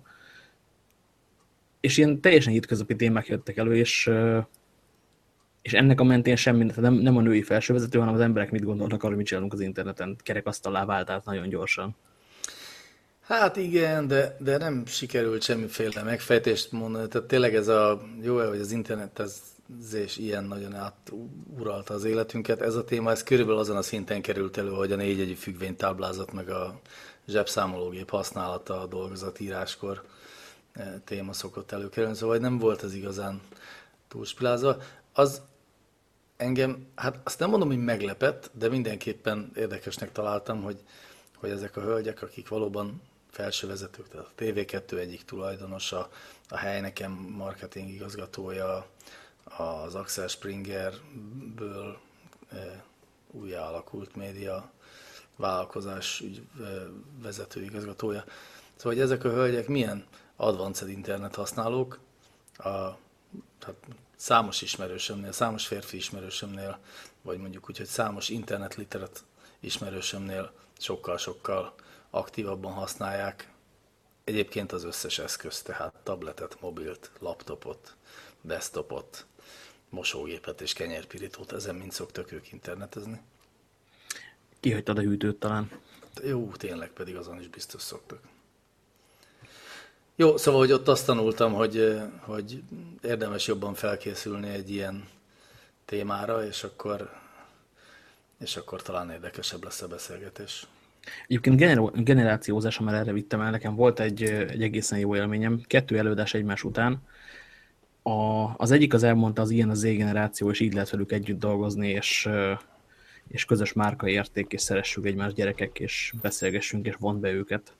és ilyen teljesen hétköznapi témák jöttek elő, és, és ennek a mentén semmi, nem, nem a női felsővezető, hanem az emberek mit gondolnak arra, mit csinálunk az interneten. Kerekasztalá vált át nagyon gyorsan.
Hát igen, de, de nem sikerült semmiféle megfejtést mondani. Tehát tényleg ez a jó, hogy az internet ez internetzés ilyen nagyon áturalta az életünket. Ez a téma, ez körülbelül azon a szinten került elő, hogy a négyegyű függvénytáblázat meg a zsebszámológép használata a dolgozatíráskor eh, téma szokott előkerülni, szóval nem volt ez igazán túlspilázva. Az engem, hát azt nem mondom, hogy meglepett, de mindenképpen érdekesnek találtam, hogy, hogy ezek a hölgyek, akik valóban felső vezetők, tehát a TV2 egyik tulajdonosa, a Heineken marketing igazgatója, az Axel Springerből e, újjá alakult média vállalkozás ügy, e, vezető igazgatója. Szóval, hogy ezek a hölgyek milyen advanced internet használók, a, hát számos ismerősömnél, számos férfi ismerősömnél, vagy mondjuk úgy, hogy számos internet literat ismerősömnél sokkal-sokkal aktívabban használják egyébként az összes eszköz, tehát tabletet, mobilt, laptopot, desktopot, mosógépet és kenyérpirítót, ezen mind szoktak ők internetezni.
Kihagytad a hűtőt talán.
Jó, tényleg pedig azon is biztos szoktak. Jó, szóval, hogy ott azt tanultam, hogy, hogy érdemes jobban felkészülni egy ilyen témára, és akkor, és akkor talán érdekesebb lesz a beszélgetés.
Egyébként generációzás, amely erre vittem el, nekem volt egy, egy egészen jó élményem. Kettő előadás egymás után. A, az egyik az elmondta, az ilyen az Z-generáció, és így lehet velük együtt dolgozni, és, és közös márka érték, és szeressük egymás gyerekek, és beszélgessünk, és vont be őket.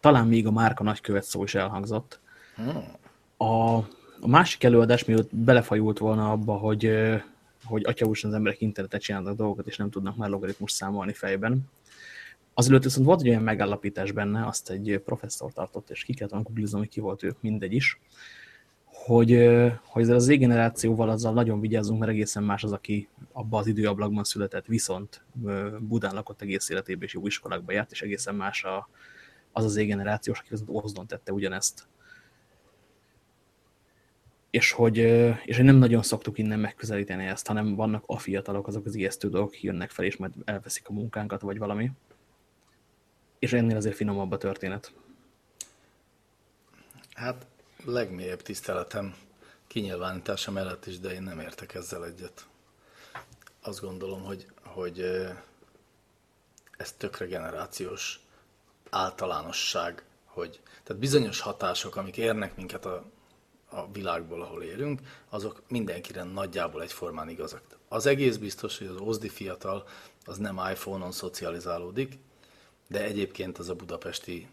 Talán még a márka nagykövet szó is elhangzott. A, a másik előadás, mielőtt belefajult volna abba, hogy, hogy atyaúsan az emberek internetet csinálnak dolgokat, és nem tudnak már logaritmus számolni fejben, Azelőtt viszont volt egy olyan megállapítás benne, azt egy professzor tartott, és ki kellett googlizom, hogy ki volt ő, mindegy is, hogy, hogy ezzel az Z-generációval azzal nagyon vigyázzunk, mert egészen más az, aki abba az időablakban született, viszont Budán lakott egész életében, és jó iskolákba járt, és egészen más a, az az Z-generációs, aki viszont Ozdon tette ugyanezt. És hogy, és hogy nem nagyon szoktuk innen megközelíteni ezt, hanem vannak a fiatalok, azok az ijesztő dolgok, jönnek fel, és majd elveszik a munkánkat, vagy valami és ennél azért finomabb a történet.
Hát legmélyebb tiszteletem kinyilvánítása mellett is, de én nem értek ezzel egyet. Azt gondolom, hogy, hogy ez tökre generációs általánosság, hogy tehát bizonyos hatások, amik érnek minket a, a világból, ahol élünk, azok mindenkire nagyjából egyformán igazak. Az egész biztos, hogy az OSDI fiatal az nem iPhone-on szocializálódik, de egyébként az a budapesti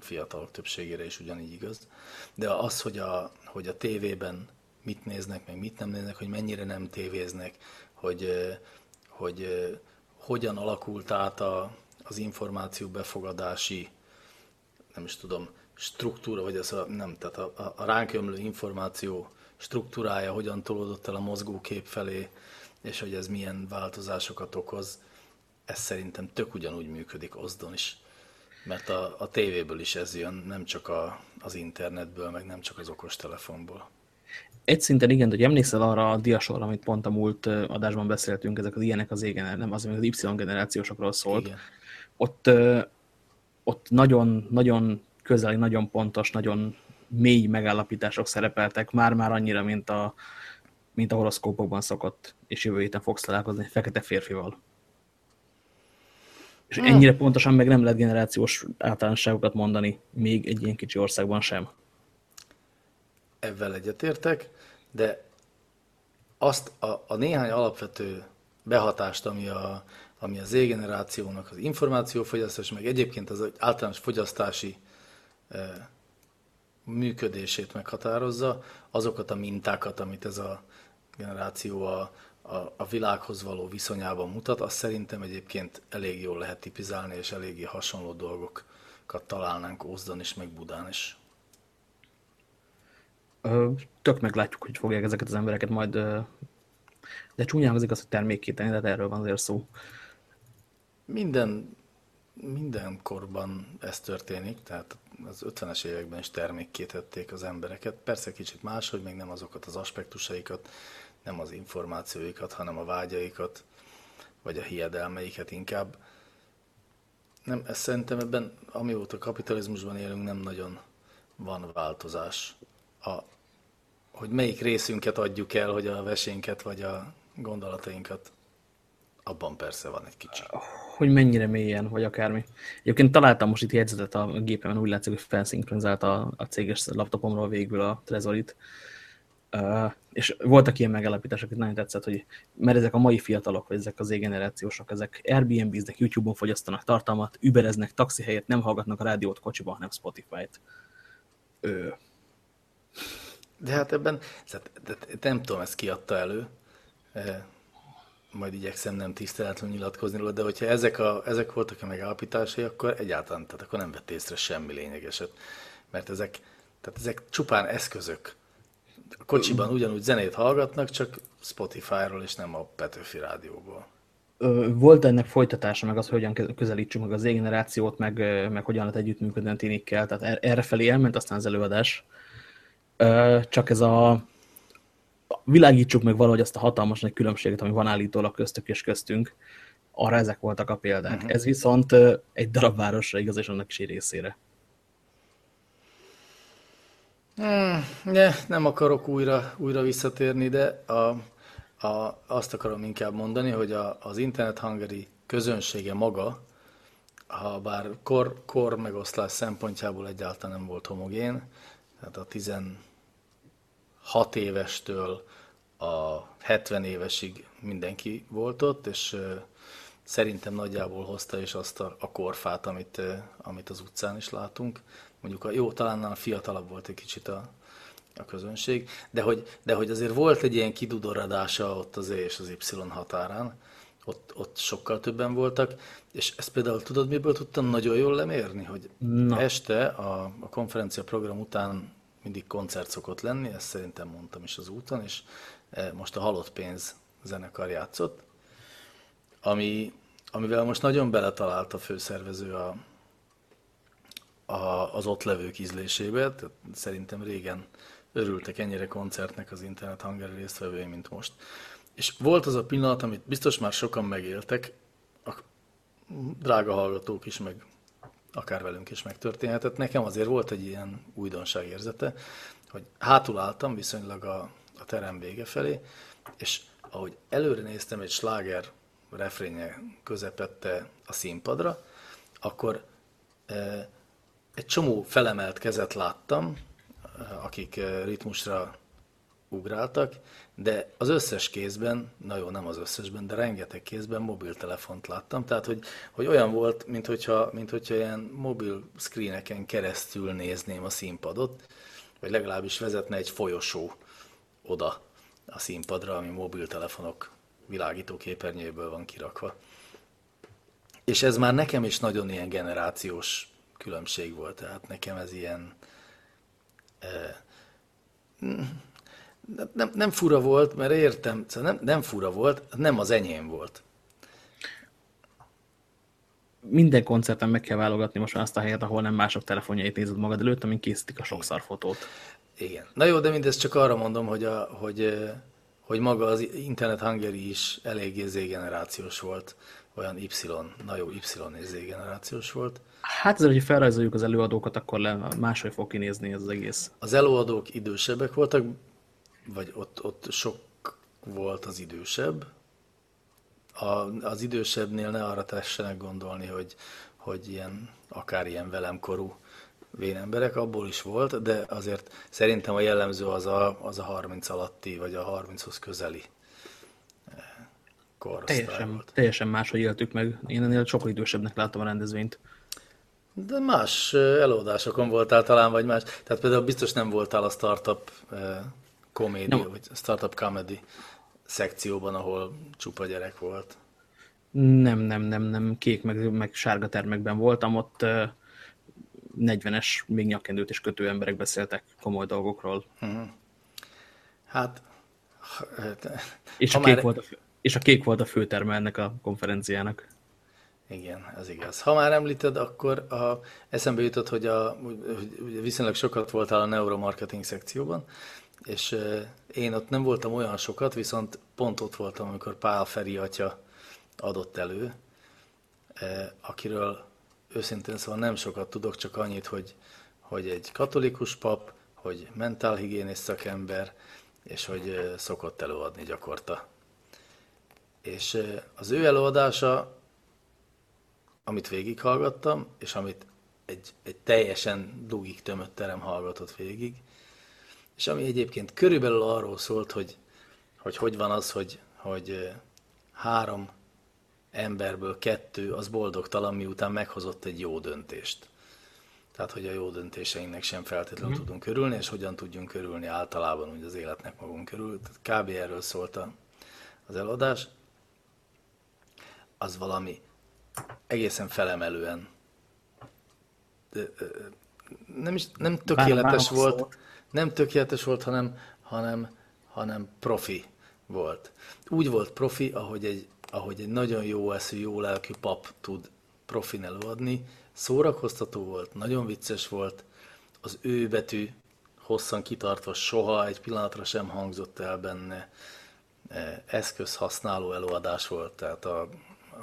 fiatalok többségére is ugyanígy igaz. De az, hogy a, hogy a tévében mit néznek, meg mit nem néznek, hogy mennyire nem tévéznek, hogy, hogy hogyan alakult át a, az információ befogadási, nem is tudom, struktúra, vagy az a, nem, tehát a, a, a ránk ömlő információ struktúrája hogyan tolódott el a mozgókép felé, és hogy ez milyen változásokat okoz ez szerintem tök ugyanúgy működik Ozdon is. Mert a, a tévéből is ez jön, nem csak a, az internetből, meg nem csak az okostelefonból.
Egy szinten igen, hogy emlékszel arra a diasorra, amit pont a múlt adásban beszéltünk, ezek az ilyenek az égen, nem az, az Y generációsokról szólt. Igen. Ott, ott nagyon, nagyon közeli, nagyon pontos, nagyon mély megállapítások szerepeltek, már-már annyira, mint a, mint a horoszkópokban szokott, és jövő héten fogsz találkozni egy fekete férfival. És hmm. ennyire pontosan meg nem lehet generációs általánosságokat mondani, még egy ilyen kicsi országban sem.
Ezzel egyetértek, de azt a, a néhány alapvető behatást, ami a, ami a Z-generációnak az információfogyasztás, meg egyébként az általános fogyasztási e, működését meghatározza, azokat a mintákat, amit ez a generáció a, a, a világhoz való viszonyában mutat, azt szerintem egyébként elég jól lehet tipizálni, és eléggé hasonló dolgokat találnánk Ózdon is, meg Budán is.
Tök meglátjuk, hogy fogják ezeket az embereket majd, de csúnyán az igaz, hogy termékkéteni, de erről van azért szó.
Minden, minden korban ez történik, tehát az 50-es években is termékkétették az embereket. Persze kicsit máshogy, még nem azokat az aspektusaikat, nem az információikat, hanem a vágyaikat, vagy a hiedelmeiket inkább. Nem, ez szerintem ebben, amióta kapitalizmusban élünk, nem nagyon van változás. A, hogy melyik részünket adjuk el, hogy a vesénket vagy a gondolatainkat. Abban persze van egy kicsi.
Hogy mennyire mélyen, vagy akármi. Egyébként találtam most itt jegyzetet a gépemen, úgy látszik, hogy felszinkronizált a, a céges laptopomról végül a Trezorit. Uh, és voltak ilyen megállapítások, hogy nagyon tetszett, hogy mert ezek a mai fiatalok, vagy ezek az generációsok, ezek Airbnb-znek, YouTube-on fogyasztanak tartalmat, übereznek taxi helyett, nem hallgatnak a rádiót kocsiban, hanem Spotify-t.
De hát ebben, nem tudom, ezt kiadta elő, majd igyekszem nem tiszteletlenül nyilatkozni róla, de hogyha ezek, a, ezek voltak a megállapításai, akkor egyáltalán, tehát akkor nem vett észre semmi lényegeset. Mert ezek, tehát ezek csupán eszközök. A kocsiban ugyanúgy zenét hallgatnak, csak Spotify-ról és nem a Petőfi rádióból.
Volt ennek folytatása, meg az, hogy hogyan közelítsük meg az generációt, meg, meg hogyan lehet együttműködni a tinikkel. Tehát er-, erre felé elment aztán az előadás. Csak ez a világítsuk meg valahogy azt a hatalmas nagy különbséget, ami van állítólag köztük és köztünk. Arra ezek voltak a példák. Uh mhm. -huh. Ez viszont egy darab városra igaz, és annak is részére.
Hmm, ne, nem akarok újra, újra visszatérni, de a, a, azt akarom inkább mondani, hogy a, az Internet Hungary közönsége maga, ha bár kor, kor megoszlás szempontjából egyáltalán nem volt homogén, tehát a 16 évestől a 70 évesig mindenki volt ott, és szerintem nagyjából hozta is azt a, a korfát, amit, amit az utcán is látunk. Mondjuk a jó, talán a fiatalabb volt egy kicsit a, a közönség, de hogy, de hogy azért volt egy ilyen kidudorodása ott az E és az Y határán, ott, ott sokkal többen voltak, és ezt például tudod, miből tudtam nagyon jól lemérni, hogy Na. este a, a konferencia program után mindig koncert szokott lenni, ezt szerintem mondtam is az úton, és e, most a Halott Pénz zenekar játszott, ami, amivel most nagyon beletalált a főszervező a, a, az ott levők ízlésébe, tehát szerintem régen örültek ennyire koncertnek az internet hangeri résztvevői, mint most. És volt az a pillanat, amit biztos már sokan megéltek, a drága hallgatók is, meg akár velünk is megtörténhetett. Nekem azért volt egy ilyen újdonság érzete, hogy hátul álltam viszonylag a, a terem vége felé, és ahogy előre néztem egy sláger refrénye közepette a színpadra, akkor e, egy csomó felemelt kezet láttam, akik e, ritmusra ugráltak, de az összes kézben, na jó, nem az összesben, de rengeteg kézben mobiltelefont láttam, tehát hogy, hogy olyan volt, mint hogyha, mint hogyha ilyen mobil screeneken keresztül nézném a színpadot, vagy legalábbis vezetne egy folyosó oda a színpadra, ami mobiltelefonok világító képernyőből van kirakva. És ez már nekem is nagyon ilyen generációs különbség volt, tehát nekem ez ilyen... Nem, nem fura volt, mert értem, szóval nem, nem fura volt, nem az enyém volt.
Minden koncerten meg kell válogatni most azt a helyet, ahol nem mások telefonjait nézed magad előtt, amin készítik a sokszor fotót.
Igen. Na jó, de mindezt csak arra mondom, hogy, a, hogy, hogy maga az Internet Hungary is eléggé Z-generációs volt, olyan Y, na jó, Y és Z-generációs volt.
Hát ezzel, hogy felrajzoljuk az előadókat, akkor le máshogy fog kinézni ez az egész.
Az előadók idősebbek voltak, vagy ott, ott sok volt az idősebb. A, az idősebbnél ne arra tessenek gondolni, hogy, hogy ilyen, akár ilyen velemkorú vénemberek, abból is volt, de azért szerintem a jellemző az a, az a 30 alatti, vagy a 30-hoz közeli eh, korosztály
teljesen,
volt.
Teljesen máshogy éltük meg. Én ennél sokkal idősebbnek láttam a rendezvényt.
De más előadásokon voltál talán, vagy más. Tehát például biztos nem voltál a startup komédia, no. vagy startup comedy szekcióban, ahol csupa gyerek volt.
Nem, nem, nem, nem. Kék meg, meg sárga termekben voltam, ott uh, 40-es, még nyakkendőt és kötő emberek beszéltek komoly dolgokról. -huh.
Hát...
És a, kék már... volt a fő, és a kék volt a főterme ennek a konferenciának.
Igen, ez igaz. Ha már említed, akkor a, eszembe jutott, hogy, a, viszonylag sokat voltál a neuromarketing szekcióban, és én ott nem voltam olyan sokat, viszont pont ott voltam, amikor Pál Feri atya adott elő, akiről őszintén szóval nem sokat tudok, csak annyit, hogy, hogy egy katolikus pap, hogy mentálhigiénis szakember, és hogy szokott előadni gyakorta. És az ő előadása, amit végighallgattam, és amit egy, egy teljesen dugig tömött terem hallgatott végig, és ami egyébként körülbelül arról szólt, hogy hogy, hogy van az, hogy, hogy három emberből kettő az boldogtalan, miután meghozott egy jó döntést. Tehát, hogy a jó döntéseinknek sem feltétlenül mm. tudunk körülni, és hogyan tudjunk körülni általában úgy az életnek magunk körül. Tehát kb. erről szólt az eladás. Az valami egészen felemelően. Nem, is, nem tökéletes Bár, volt, nem tökéletes volt, hanem, hanem, hanem profi volt. Úgy volt profi, ahogy egy, ahogy egy nagyon jó eszű, jó lelkű pap tud profin előadni, szórakoztató volt, nagyon vicces volt, az ő betű hosszan kitartva soha egy pillanatra sem hangzott el benne, e, eszközhasználó előadás volt, tehát a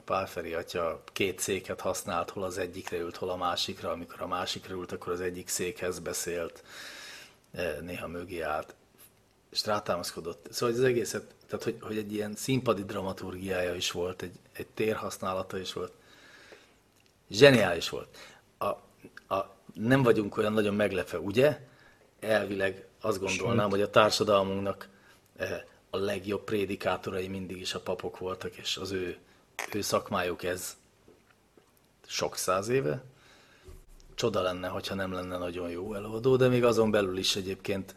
Pálferi atya két széket használt, hol az egyikre ült, hol a másikra, amikor a másikra ült, akkor az egyik székhez beszélt, e, néha mögé állt, és rátámaszkodott. Szóval az egészet, tehát hogy, hogy egy ilyen színpadi dramaturgiája is volt, egy, egy térhasználata is volt. Zseniális volt. A, a, nem vagyunk olyan nagyon meglepve, ugye? Elvileg azt gondolnám, Sőt. hogy a társadalmunknak eh, a legjobb prédikátorai mindig is a papok voltak, és az ő, ő szakmájuk ez sok száz éve. Csoda lenne, hogyha nem lenne nagyon jó előadó, de még azon belül is egyébként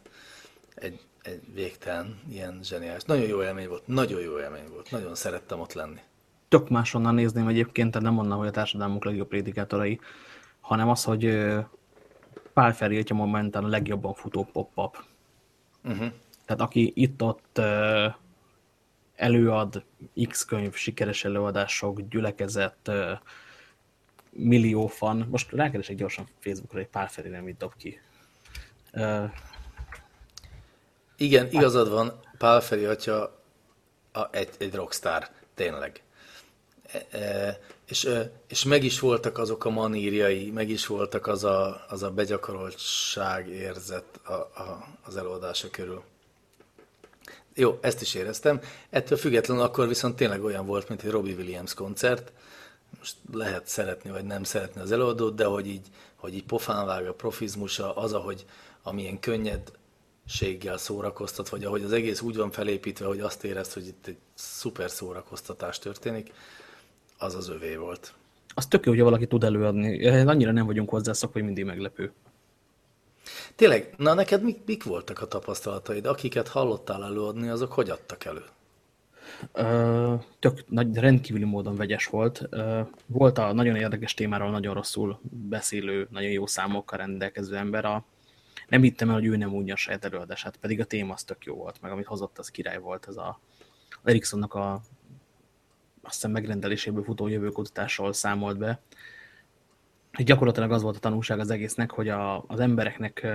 egy, egy végtelen ilyen zseniális. Nagyon jó élmény volt, nagyon jó élmény volt, nagyon szerettem ott lenni.
Tök máshonnan nézném egyébként, tehát nem onnan, hogy a társadalmunk legjobb prédikátorai, hanem az, hogy Pál Feri a momentán a legjobban futó pop-up. Uh-huh. Tehát aki itt-ott előad X könyv, sikeres előadások, gyülekezett, millió fan. Most rákeresek gyorsan Facebookra, egy Feri nem itt dob ki.
Igen, igazad van, Pál Feri atya a, egy, egy rockstar, tényleg. E, e, és, és meg is voltak azok a manírjai, meg is voltak az a, az a begyakoroltság érzet a, a, az előadása körül. Jó, ezt is éreztem. Ettől függetlenül akkor viszont tényleg olyan volt, mint egy Robbie Williams koncert. Most lehet szeretni, vagy nem szeretni az előadót, de hogy így, hogy így pofán vág a profizmusa, az, ahogy amilyen könnyed séggel szórakoztat, vagy ahogy az egész úgy van felépítve, hogy azt érezt, hogy itt egy szuper szórakoztatás történik, az az övé volt.
Az tök jó, hogy valaki tud előadni. Annyira nem vagyunk hozzászokva, hogy mindig meglepő.
Tényleg, na neked mik, mik voltak a tapasztalataid? Akiket hallottál előadni, azok hogy adtak elő?
Tök nagy, rendkívüli módon vegyes volt. Ö, volt a nagyon érdekes témáról nagyon rosszul beszélő, nagyon jó számokkal rendelkező ember, a nem hittem el, hogy ő nem unja saját előadását, pedig a téma az tök jó volt, meg amit hozott, az király volt, ez a Ericssonnak a azt hiszem megrendeléséből futó jövőkutatásról számolt be. Gyakorlatilag az volt a tanulság az egésznek, hogy a, az embereknek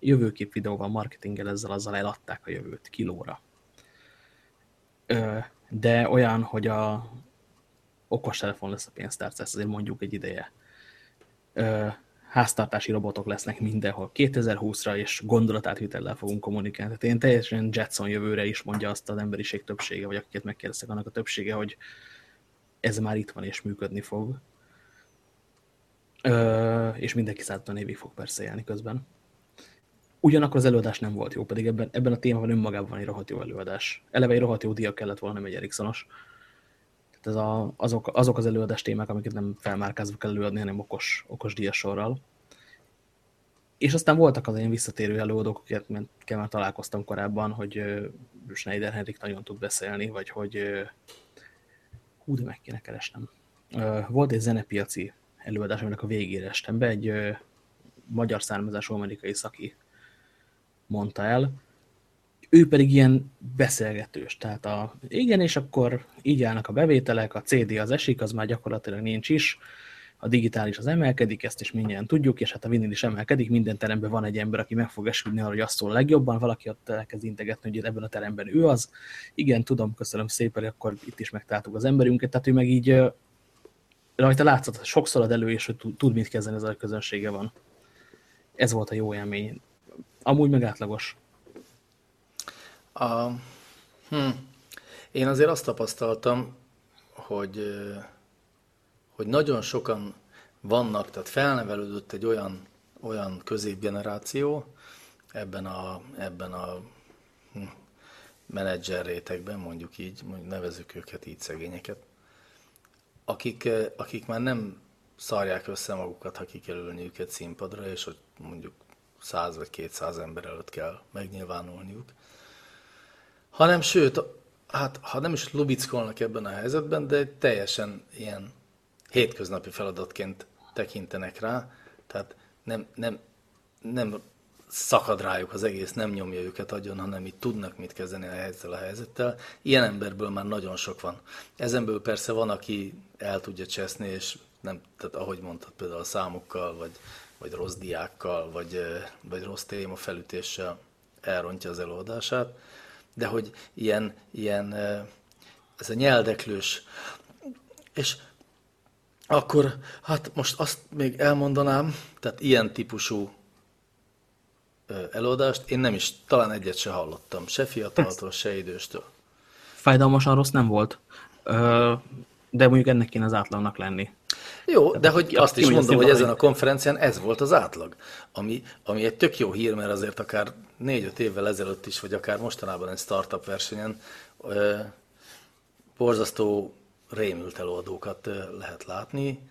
jövőkép videóval, marketinggel ezzel azzal eladták a jövőt kilóra. De olyan, hogy a okostelefon lesz a pénztárca, ezt azért mondjuk egy ideje háztartási robotok lesznek mindenhol 2020-ra, és gondolatátvitellel fogunk kommunikálni. Tehát én teljesen Jetson jövőre is mondja azt az emberiség többsége, vagy akiket megkérdeztek, annak a többsége, hogy ez már itt van és működni fog. Ö, és mindenki századon évig fog persze élni közben. Ugyanakkor az előadás nem volt jó, pedig ebben, ebben a témában önmagában egy rohadt jó előadás. Eleve egy rohadt jó dia kellett volna, nem egy Ericssonos. Tehát ez a, azok, azok az előadás témák, amiket nem felmárkázva kell előadni, hanem okos, okos díjasorral. És aztán voltak az ilyen visszatérő előadók, akikkel már találkoztam korábban, hogy Schneider Henrik nagyon tud beszélni, vagy hogy hú, de meg kéne keresnem. Volt egy zenepiaci előadás, aminek a végére estem be, egy magyar származású amerikai szaki mondta el, ő pedig ilyen beszélgetős, tehát a, igen, és akkor így állnak a bevételek, a CD az esik, az már gyakorlatilag nincs is, a digitális az emelkedik, ezt is mindjárt tudjuk, és hát a vinil is emelkedik, minden teremben van egy ember, aki meg fog esküdni arra, hogy azt szól legjobban, valaki ott elkezd integetni, hogy ebben a teremben ő az. Igen, tudom, köszönöm szépen, akkor itt is megtaláltuk az emberünket, tehát ő meg így rajta látszott, sokszor ad elő, és hogy tud mit kezdeni ez a közönsége van. Ez volt a jó élmény Amúgy meg átlagos.
A, hm, én azért azt tapasztaltam, hogy, hogy nagyon sokan vannak, tehát felnevelődött egy olyan, olyan középgeneráció ebben a, ebben a hm, menedzser rétegben, mondjuk így, mondjuk nevezük őket így szegényeket, akik, akik már nem szarják össze magukat, ha kikerülni őket színpadra, és hogy mondjuk 100 vagy 200 ember előtt kell megnyilvánulniuk, hanem sőt, hát ha nem is lubickolnak ebben a helyzetben, de teljesen ilyen hétköznapi feladatként tekintenek rá, tehát nem, nem, nem szakad rájuk az egész, nem nyomja őket agyon, hanem itt tudnak mit kezdeni a ezzel a helyzettel. Ilyen emberből már nagyon sok van. Ezenből persze van, aki el tudja cseszni, és nem, tehát ahogy mondtad, például a számokkal, vagy, vagy rossz diákkal, vagy, vagy rossz téma felütéssel elrontja az előadását, de hogy ilyen, ilyen ez a nyeldeklős, és akkor, hát most azt még elmondanám, tehát ilyen típusú előadást. Én nem is, talán egyet se hallottam, se fiataltól, se időstől.
Fájdalmasan rossz nem volt, de mondjuk ennek kéne az átlagnak lenni.
Jó, de hogy azt is mondom, hogy ezen a konferencián ez volt az átlag, ami, ami egy tök jó hír, mert azért akár négy-öt évvel ezelőtt is, vagy akár mostanában egy startup versenyen borzasztó rémült előadókat lehet látni,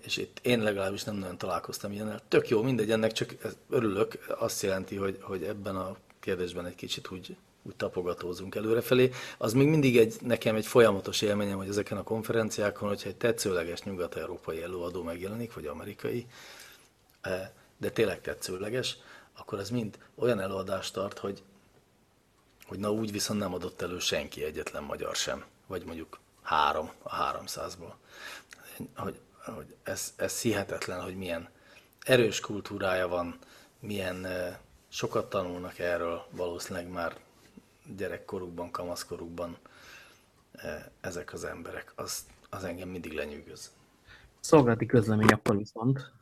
és itt én legalábbis nem nagyon találkoztam ilyennel. Tök jó, mindegy, ennek csak örülök, azt jelenti, hogy, hogy ebben a kérdésben egy kicsit úgy úgy tapogatózunk előrefelé. Az még mindig egy, nekem egy folyamatos élményem, hogy ezeken a konferenciákon, hogyha egy tetszőleges nyugat-európai előadó megjelenik, vagy amerikai, eh, de tényleg tetszőleges, akkor ez mind olyan előadást tart, hogy, hogy na úgy viszont nem adott elő senki, egyetlen magyar sem, vagy mondjuk három a háromszázból. Hogy, hogy ez, ez hihetetlen, hogy milyen erős kultúrája van, milyen sokat tanulnak erről, valószínűleg már gyerekkorukban, kamaszkorukban ezek az emberek, az, az engem mindig lenyűgöz.
Szolgálati közlemény akkor viszont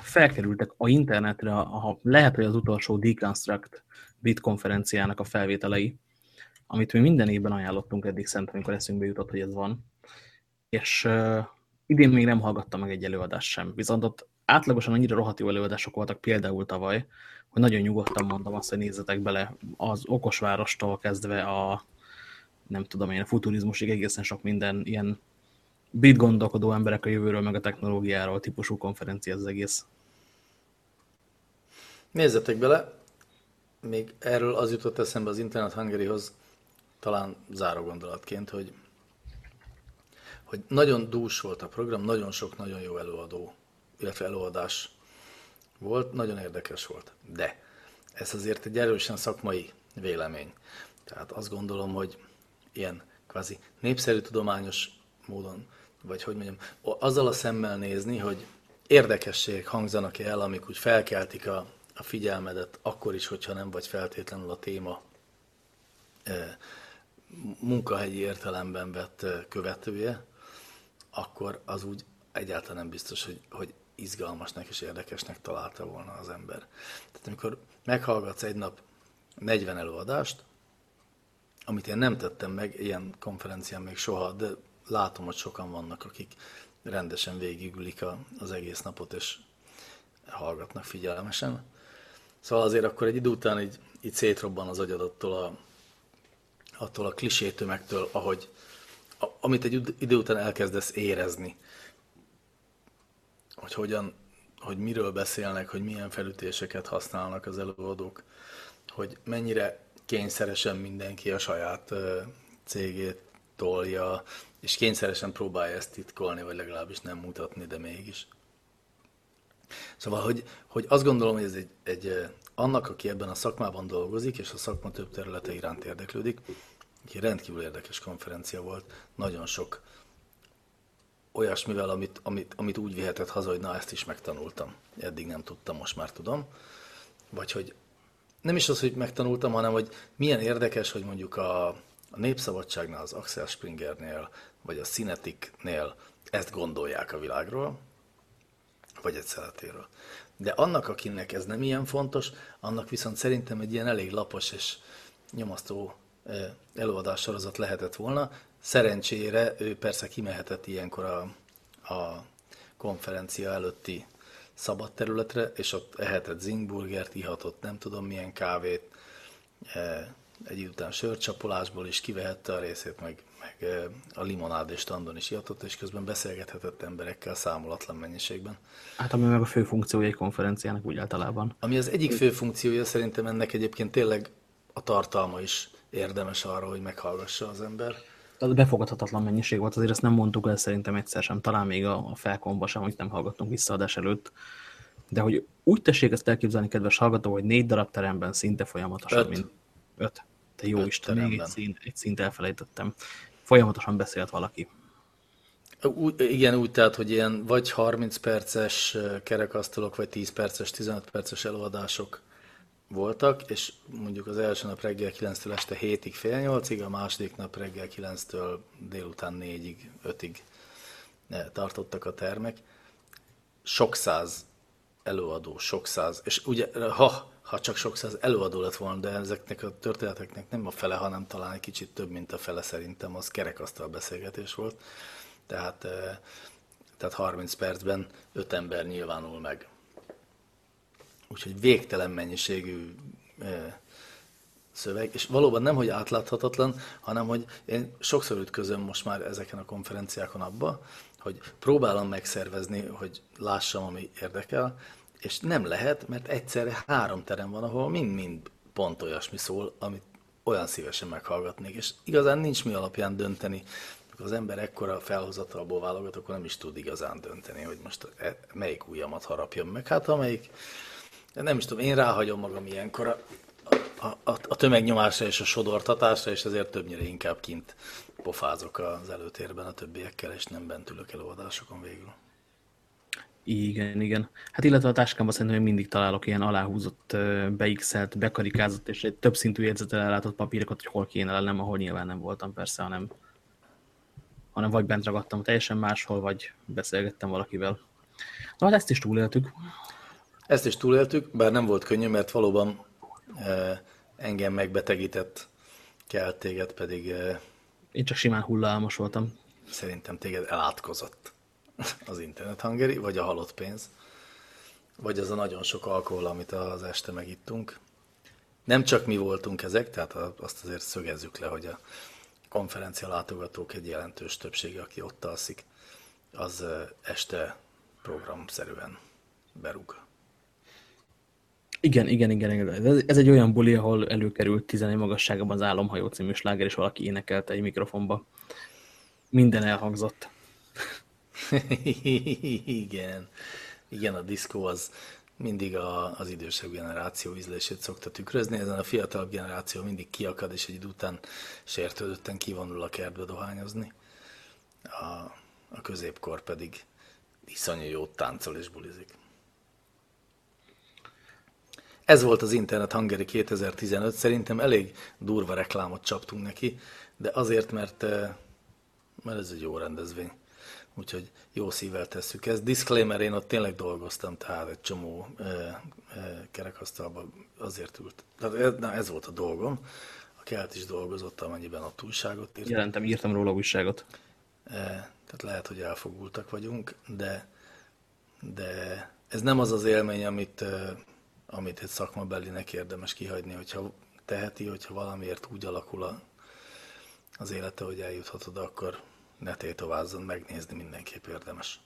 felkerültek a internetre, ha lehet, hogy az utolsó Deconstruct bit konferenciának a felvételei, amit mi minden évben ajánlottunk eddig szerintem, amikor eszünkbe jutott, hogy ez van. És idén még nem hallgattam meg egy előadást sem. Viszont ott átlagosan annyira rohadt jó előadások voltak, például tavaly, hogy nagyon nyugodtan mondom azt, hogy nézzetek bele az okosvárostól kezdve a nem tudom én, a futurizmusig egészen sok minden ilyen bit gondolkodó emberek a jövőről, meg a technológiáról típusú konferencia az egész.
Nézzetek bele, még erről az jutott eszembe az Internet Hungaryhoz, talán záró gondolatként, hogy, hogy nagyon dús volt a program, nagyon sok nagyon jó előadó, illetve előadás volt, nagyon érdekes volt. De ez azért egy erősen szakmai vélemény. Tehát azt gondolom, hogy ilyen kvázi népszerű tudományos módon, vagy hogy mondjam, azzal a szemmel nézni, hogy érdekességek hangzanak el, amik úgy felkeltik a, a figyelmedet, akkor is, hogyha nem vagy feltétlenül a téma e, munkahelyi értelemben vett e, követője, akkor az úgy egyáltalán nem biztos, hogy, hogy izgalmasnak és érdekesnek találta volna az ember. Tehát amikor meghallgatsz egy nap 40 előadást, amit én nem tettem meg ilyen konferencián még soha, de látom, hogy sokan vannak, akik rendesen végigülik a, az egész napot, és hallgatnak figyelmesen. Szóval azért akkor egy idő után így, így szétrobban az agyad attól a, attól a klisétömegtől, ahogy, a, amit egy idő után elkezdesz érezni hogy hogyan, hogy miről beszélnek, hogy milyen felütéseket használnak az előadók, hogy mennyire kényszeresen mindenki a saját cégét tolja, és kényszeresen próbálja ezt titkolni, vagy legalábbis nem mutatni, de mégis. Szóval, hogy, hogy azt gondolom, hogy ez egy, egy annak, aki ebben a szakmában dolgozik, és a szakma több területe iránt érdeklődik, egy rendkívül érdekes konferencia volt, nagyon sok olyasmivel, amit, amit, amit úgy vihetett haza, hogy na ezt is megtanultam. Eddig nem tudtam, most már tudom. Vagy hogy nem is az, hogy megtanultam, hanem hogy milyen érdekes, hogy mondjuk a, a Népszabadságnál, az Axel Springernél, vagy a Cineticnél ezt gondolják a világról, vagy egy szeletéről. De annak, akinek ez nem ilyen fontos, annak viszont szerintem egy ilyen elég lapos és nyomasztó előadássorozat lehetett volna. Szerencsére ő persze kimehetett ilyenkor a, a konferencia előtti szabad területre, és ott ehetett zingburgert, ihatott nem tudom milyen kávét, egy után sörcsapolásból is kivehette a részét, meg, meg a limonád és standon is ihatott, és közben beszélgethetett emberekkel számolatlan mennyiségben.
Hát ami meg a fő funkciója egy konferenciának úgy általában.
Ami az egyik fő funkciója, szerintem ennek egyébként tényleg a tartalma is érdemes arra, hogy meghallgassa az ember.
Az befogadhatatlan mennyiség volt, azért ezt nem mondtuk el szerintem egyszer sem, talán még a, a felkomba sem, amit nem hallgattunk visszaadás előtt. De hogy úgy tessék ezt elképzelni, kedves hallgató, hogy négy darab teremben szinte folyamatosan,
Öt.
mint öt. Te jó
Öt
Isten, még egy
teremben.
szint, egy szint elfelejtettem. Folyamatosan beszélt valaki.
Úgy, igen, úgy tehát, hogy ilyen vagy 30 perces kerekasztalok, vagy 10 perces, 15 perces előadások voltak, és mondjuk az első nap reggel 9-től este 7-ig, fél 8-ig, a második nap reggel 9-től délután 4-ig, 5-ig eh, tartottak a termek. Sok száz előadó, sok száz, és ugye, ha, ha csak sok száz előadó lett volna, de ezeknek a történeteknek nem a fele, hanem talán egy kicsit több, mint a fele szerintem, az kerekasztal beszélgetés volt. Tehát, eh, tehát 30 percben 5 ember nyilvánul meg. Úgyhogy végtelen mennyiségű szöveg, és valóban nem, hogy átláthatatlan, hanem, hogy én sokszor ütközöm most már ezeken a konferenciákon abba, hogy próbálom megszervezni, hogy lássam, ami érdekel, és nem lehet, mert egyszerre három terem van, ahol mind-mind pont olyasmi szól, amit olyan szívesen meghallgatnék, és igazán nincs mi alapján dönteni. Amikor az ember ekkora felhozatalból válogat, akkor nem is tud igazán dönteni, hogy most e- melyik ujjamat harapjam meg. Hát amelyik, nem is tudom, én ráhagyom magam ilyenkor a, a, a, a tömegnyomásra és a sodortatásra, és ezért többnyire inkább kint pofázok az előtérben a többiekkel, és nem bent ülök előadásokon végül.
Igen, igen. Hát illetve a táskámban szerintem még mindig találok ilyen aláhúzott, beixelt, bekarikázott és egy több szintű jegyzetel ellátott papírokat, hogy hol kéne lennem, ahol nyilván nem voltam persze, hanem, hanem vagy bent ragadtam teljesen máshol, vagy beszélgettem valakivel. Na, hát ezt is túléltük.
Ezt is túléltük, bár nem volt könnyű, mert valóban eh, engem megbetegített kell, téged pedig eh,
Én csak simán hullaálmos voltam.
szerintem téged elátkozott az internet hangeri, vagy a halott pénz, vagy az a nagyon sok alkohol, amit az este megittunk. Nem csak mi voltunk ezek, tehát azt azért szögezzük le, hogy a konferencia látogatók egy jelentős többsége, aki ott alszik, az eh, este programszerűen berúg.
Igen, igen, igen. igen. Ez, egy olyan buli, ahol előkerült 11 magasságában az Álomhajó című sláger, és valaki énekelte egy mikrofonba. Minden elhangzott.
Igen. Igen, a diszkó az mindig a, az idősebb generáció ízlését szokta tükrözni, ezen a fiatalabb generáció mindig kiakad, és egy idő után sértődötten kivonul a kertbe dohányozni. A, a középkor pedig iszonyú jót táncol és bulizik. Ez volt az Internet Hungary 2015, szerintem elég durva reklámot csaptunk neki, de azért, mert, eh, mert ez egy jó rendezvény. Úgyhogy jó szívvel tesszük ezt. Disclaimer, én ott tényleg dolgoztam, tehát egy csomó e, e, kerekasztalban azért ült. Tehát ez, na, ez volt a dolgom. A kelt is dolgozott, amennyiben ott újságot írt.
Jelentem, írtam róla újságot.
E, tehát lehet, hogy elfogultak vagyunk, de, de ez nem az az élmény, amit, amit egy szakmabelinek érdemes kihagyni, hogyha teheti, hogyha valamiért úgy alakul a, az élete, hogy eljuthat oda, akkor ne tétovázzon, megnézni mindenképp érdemes.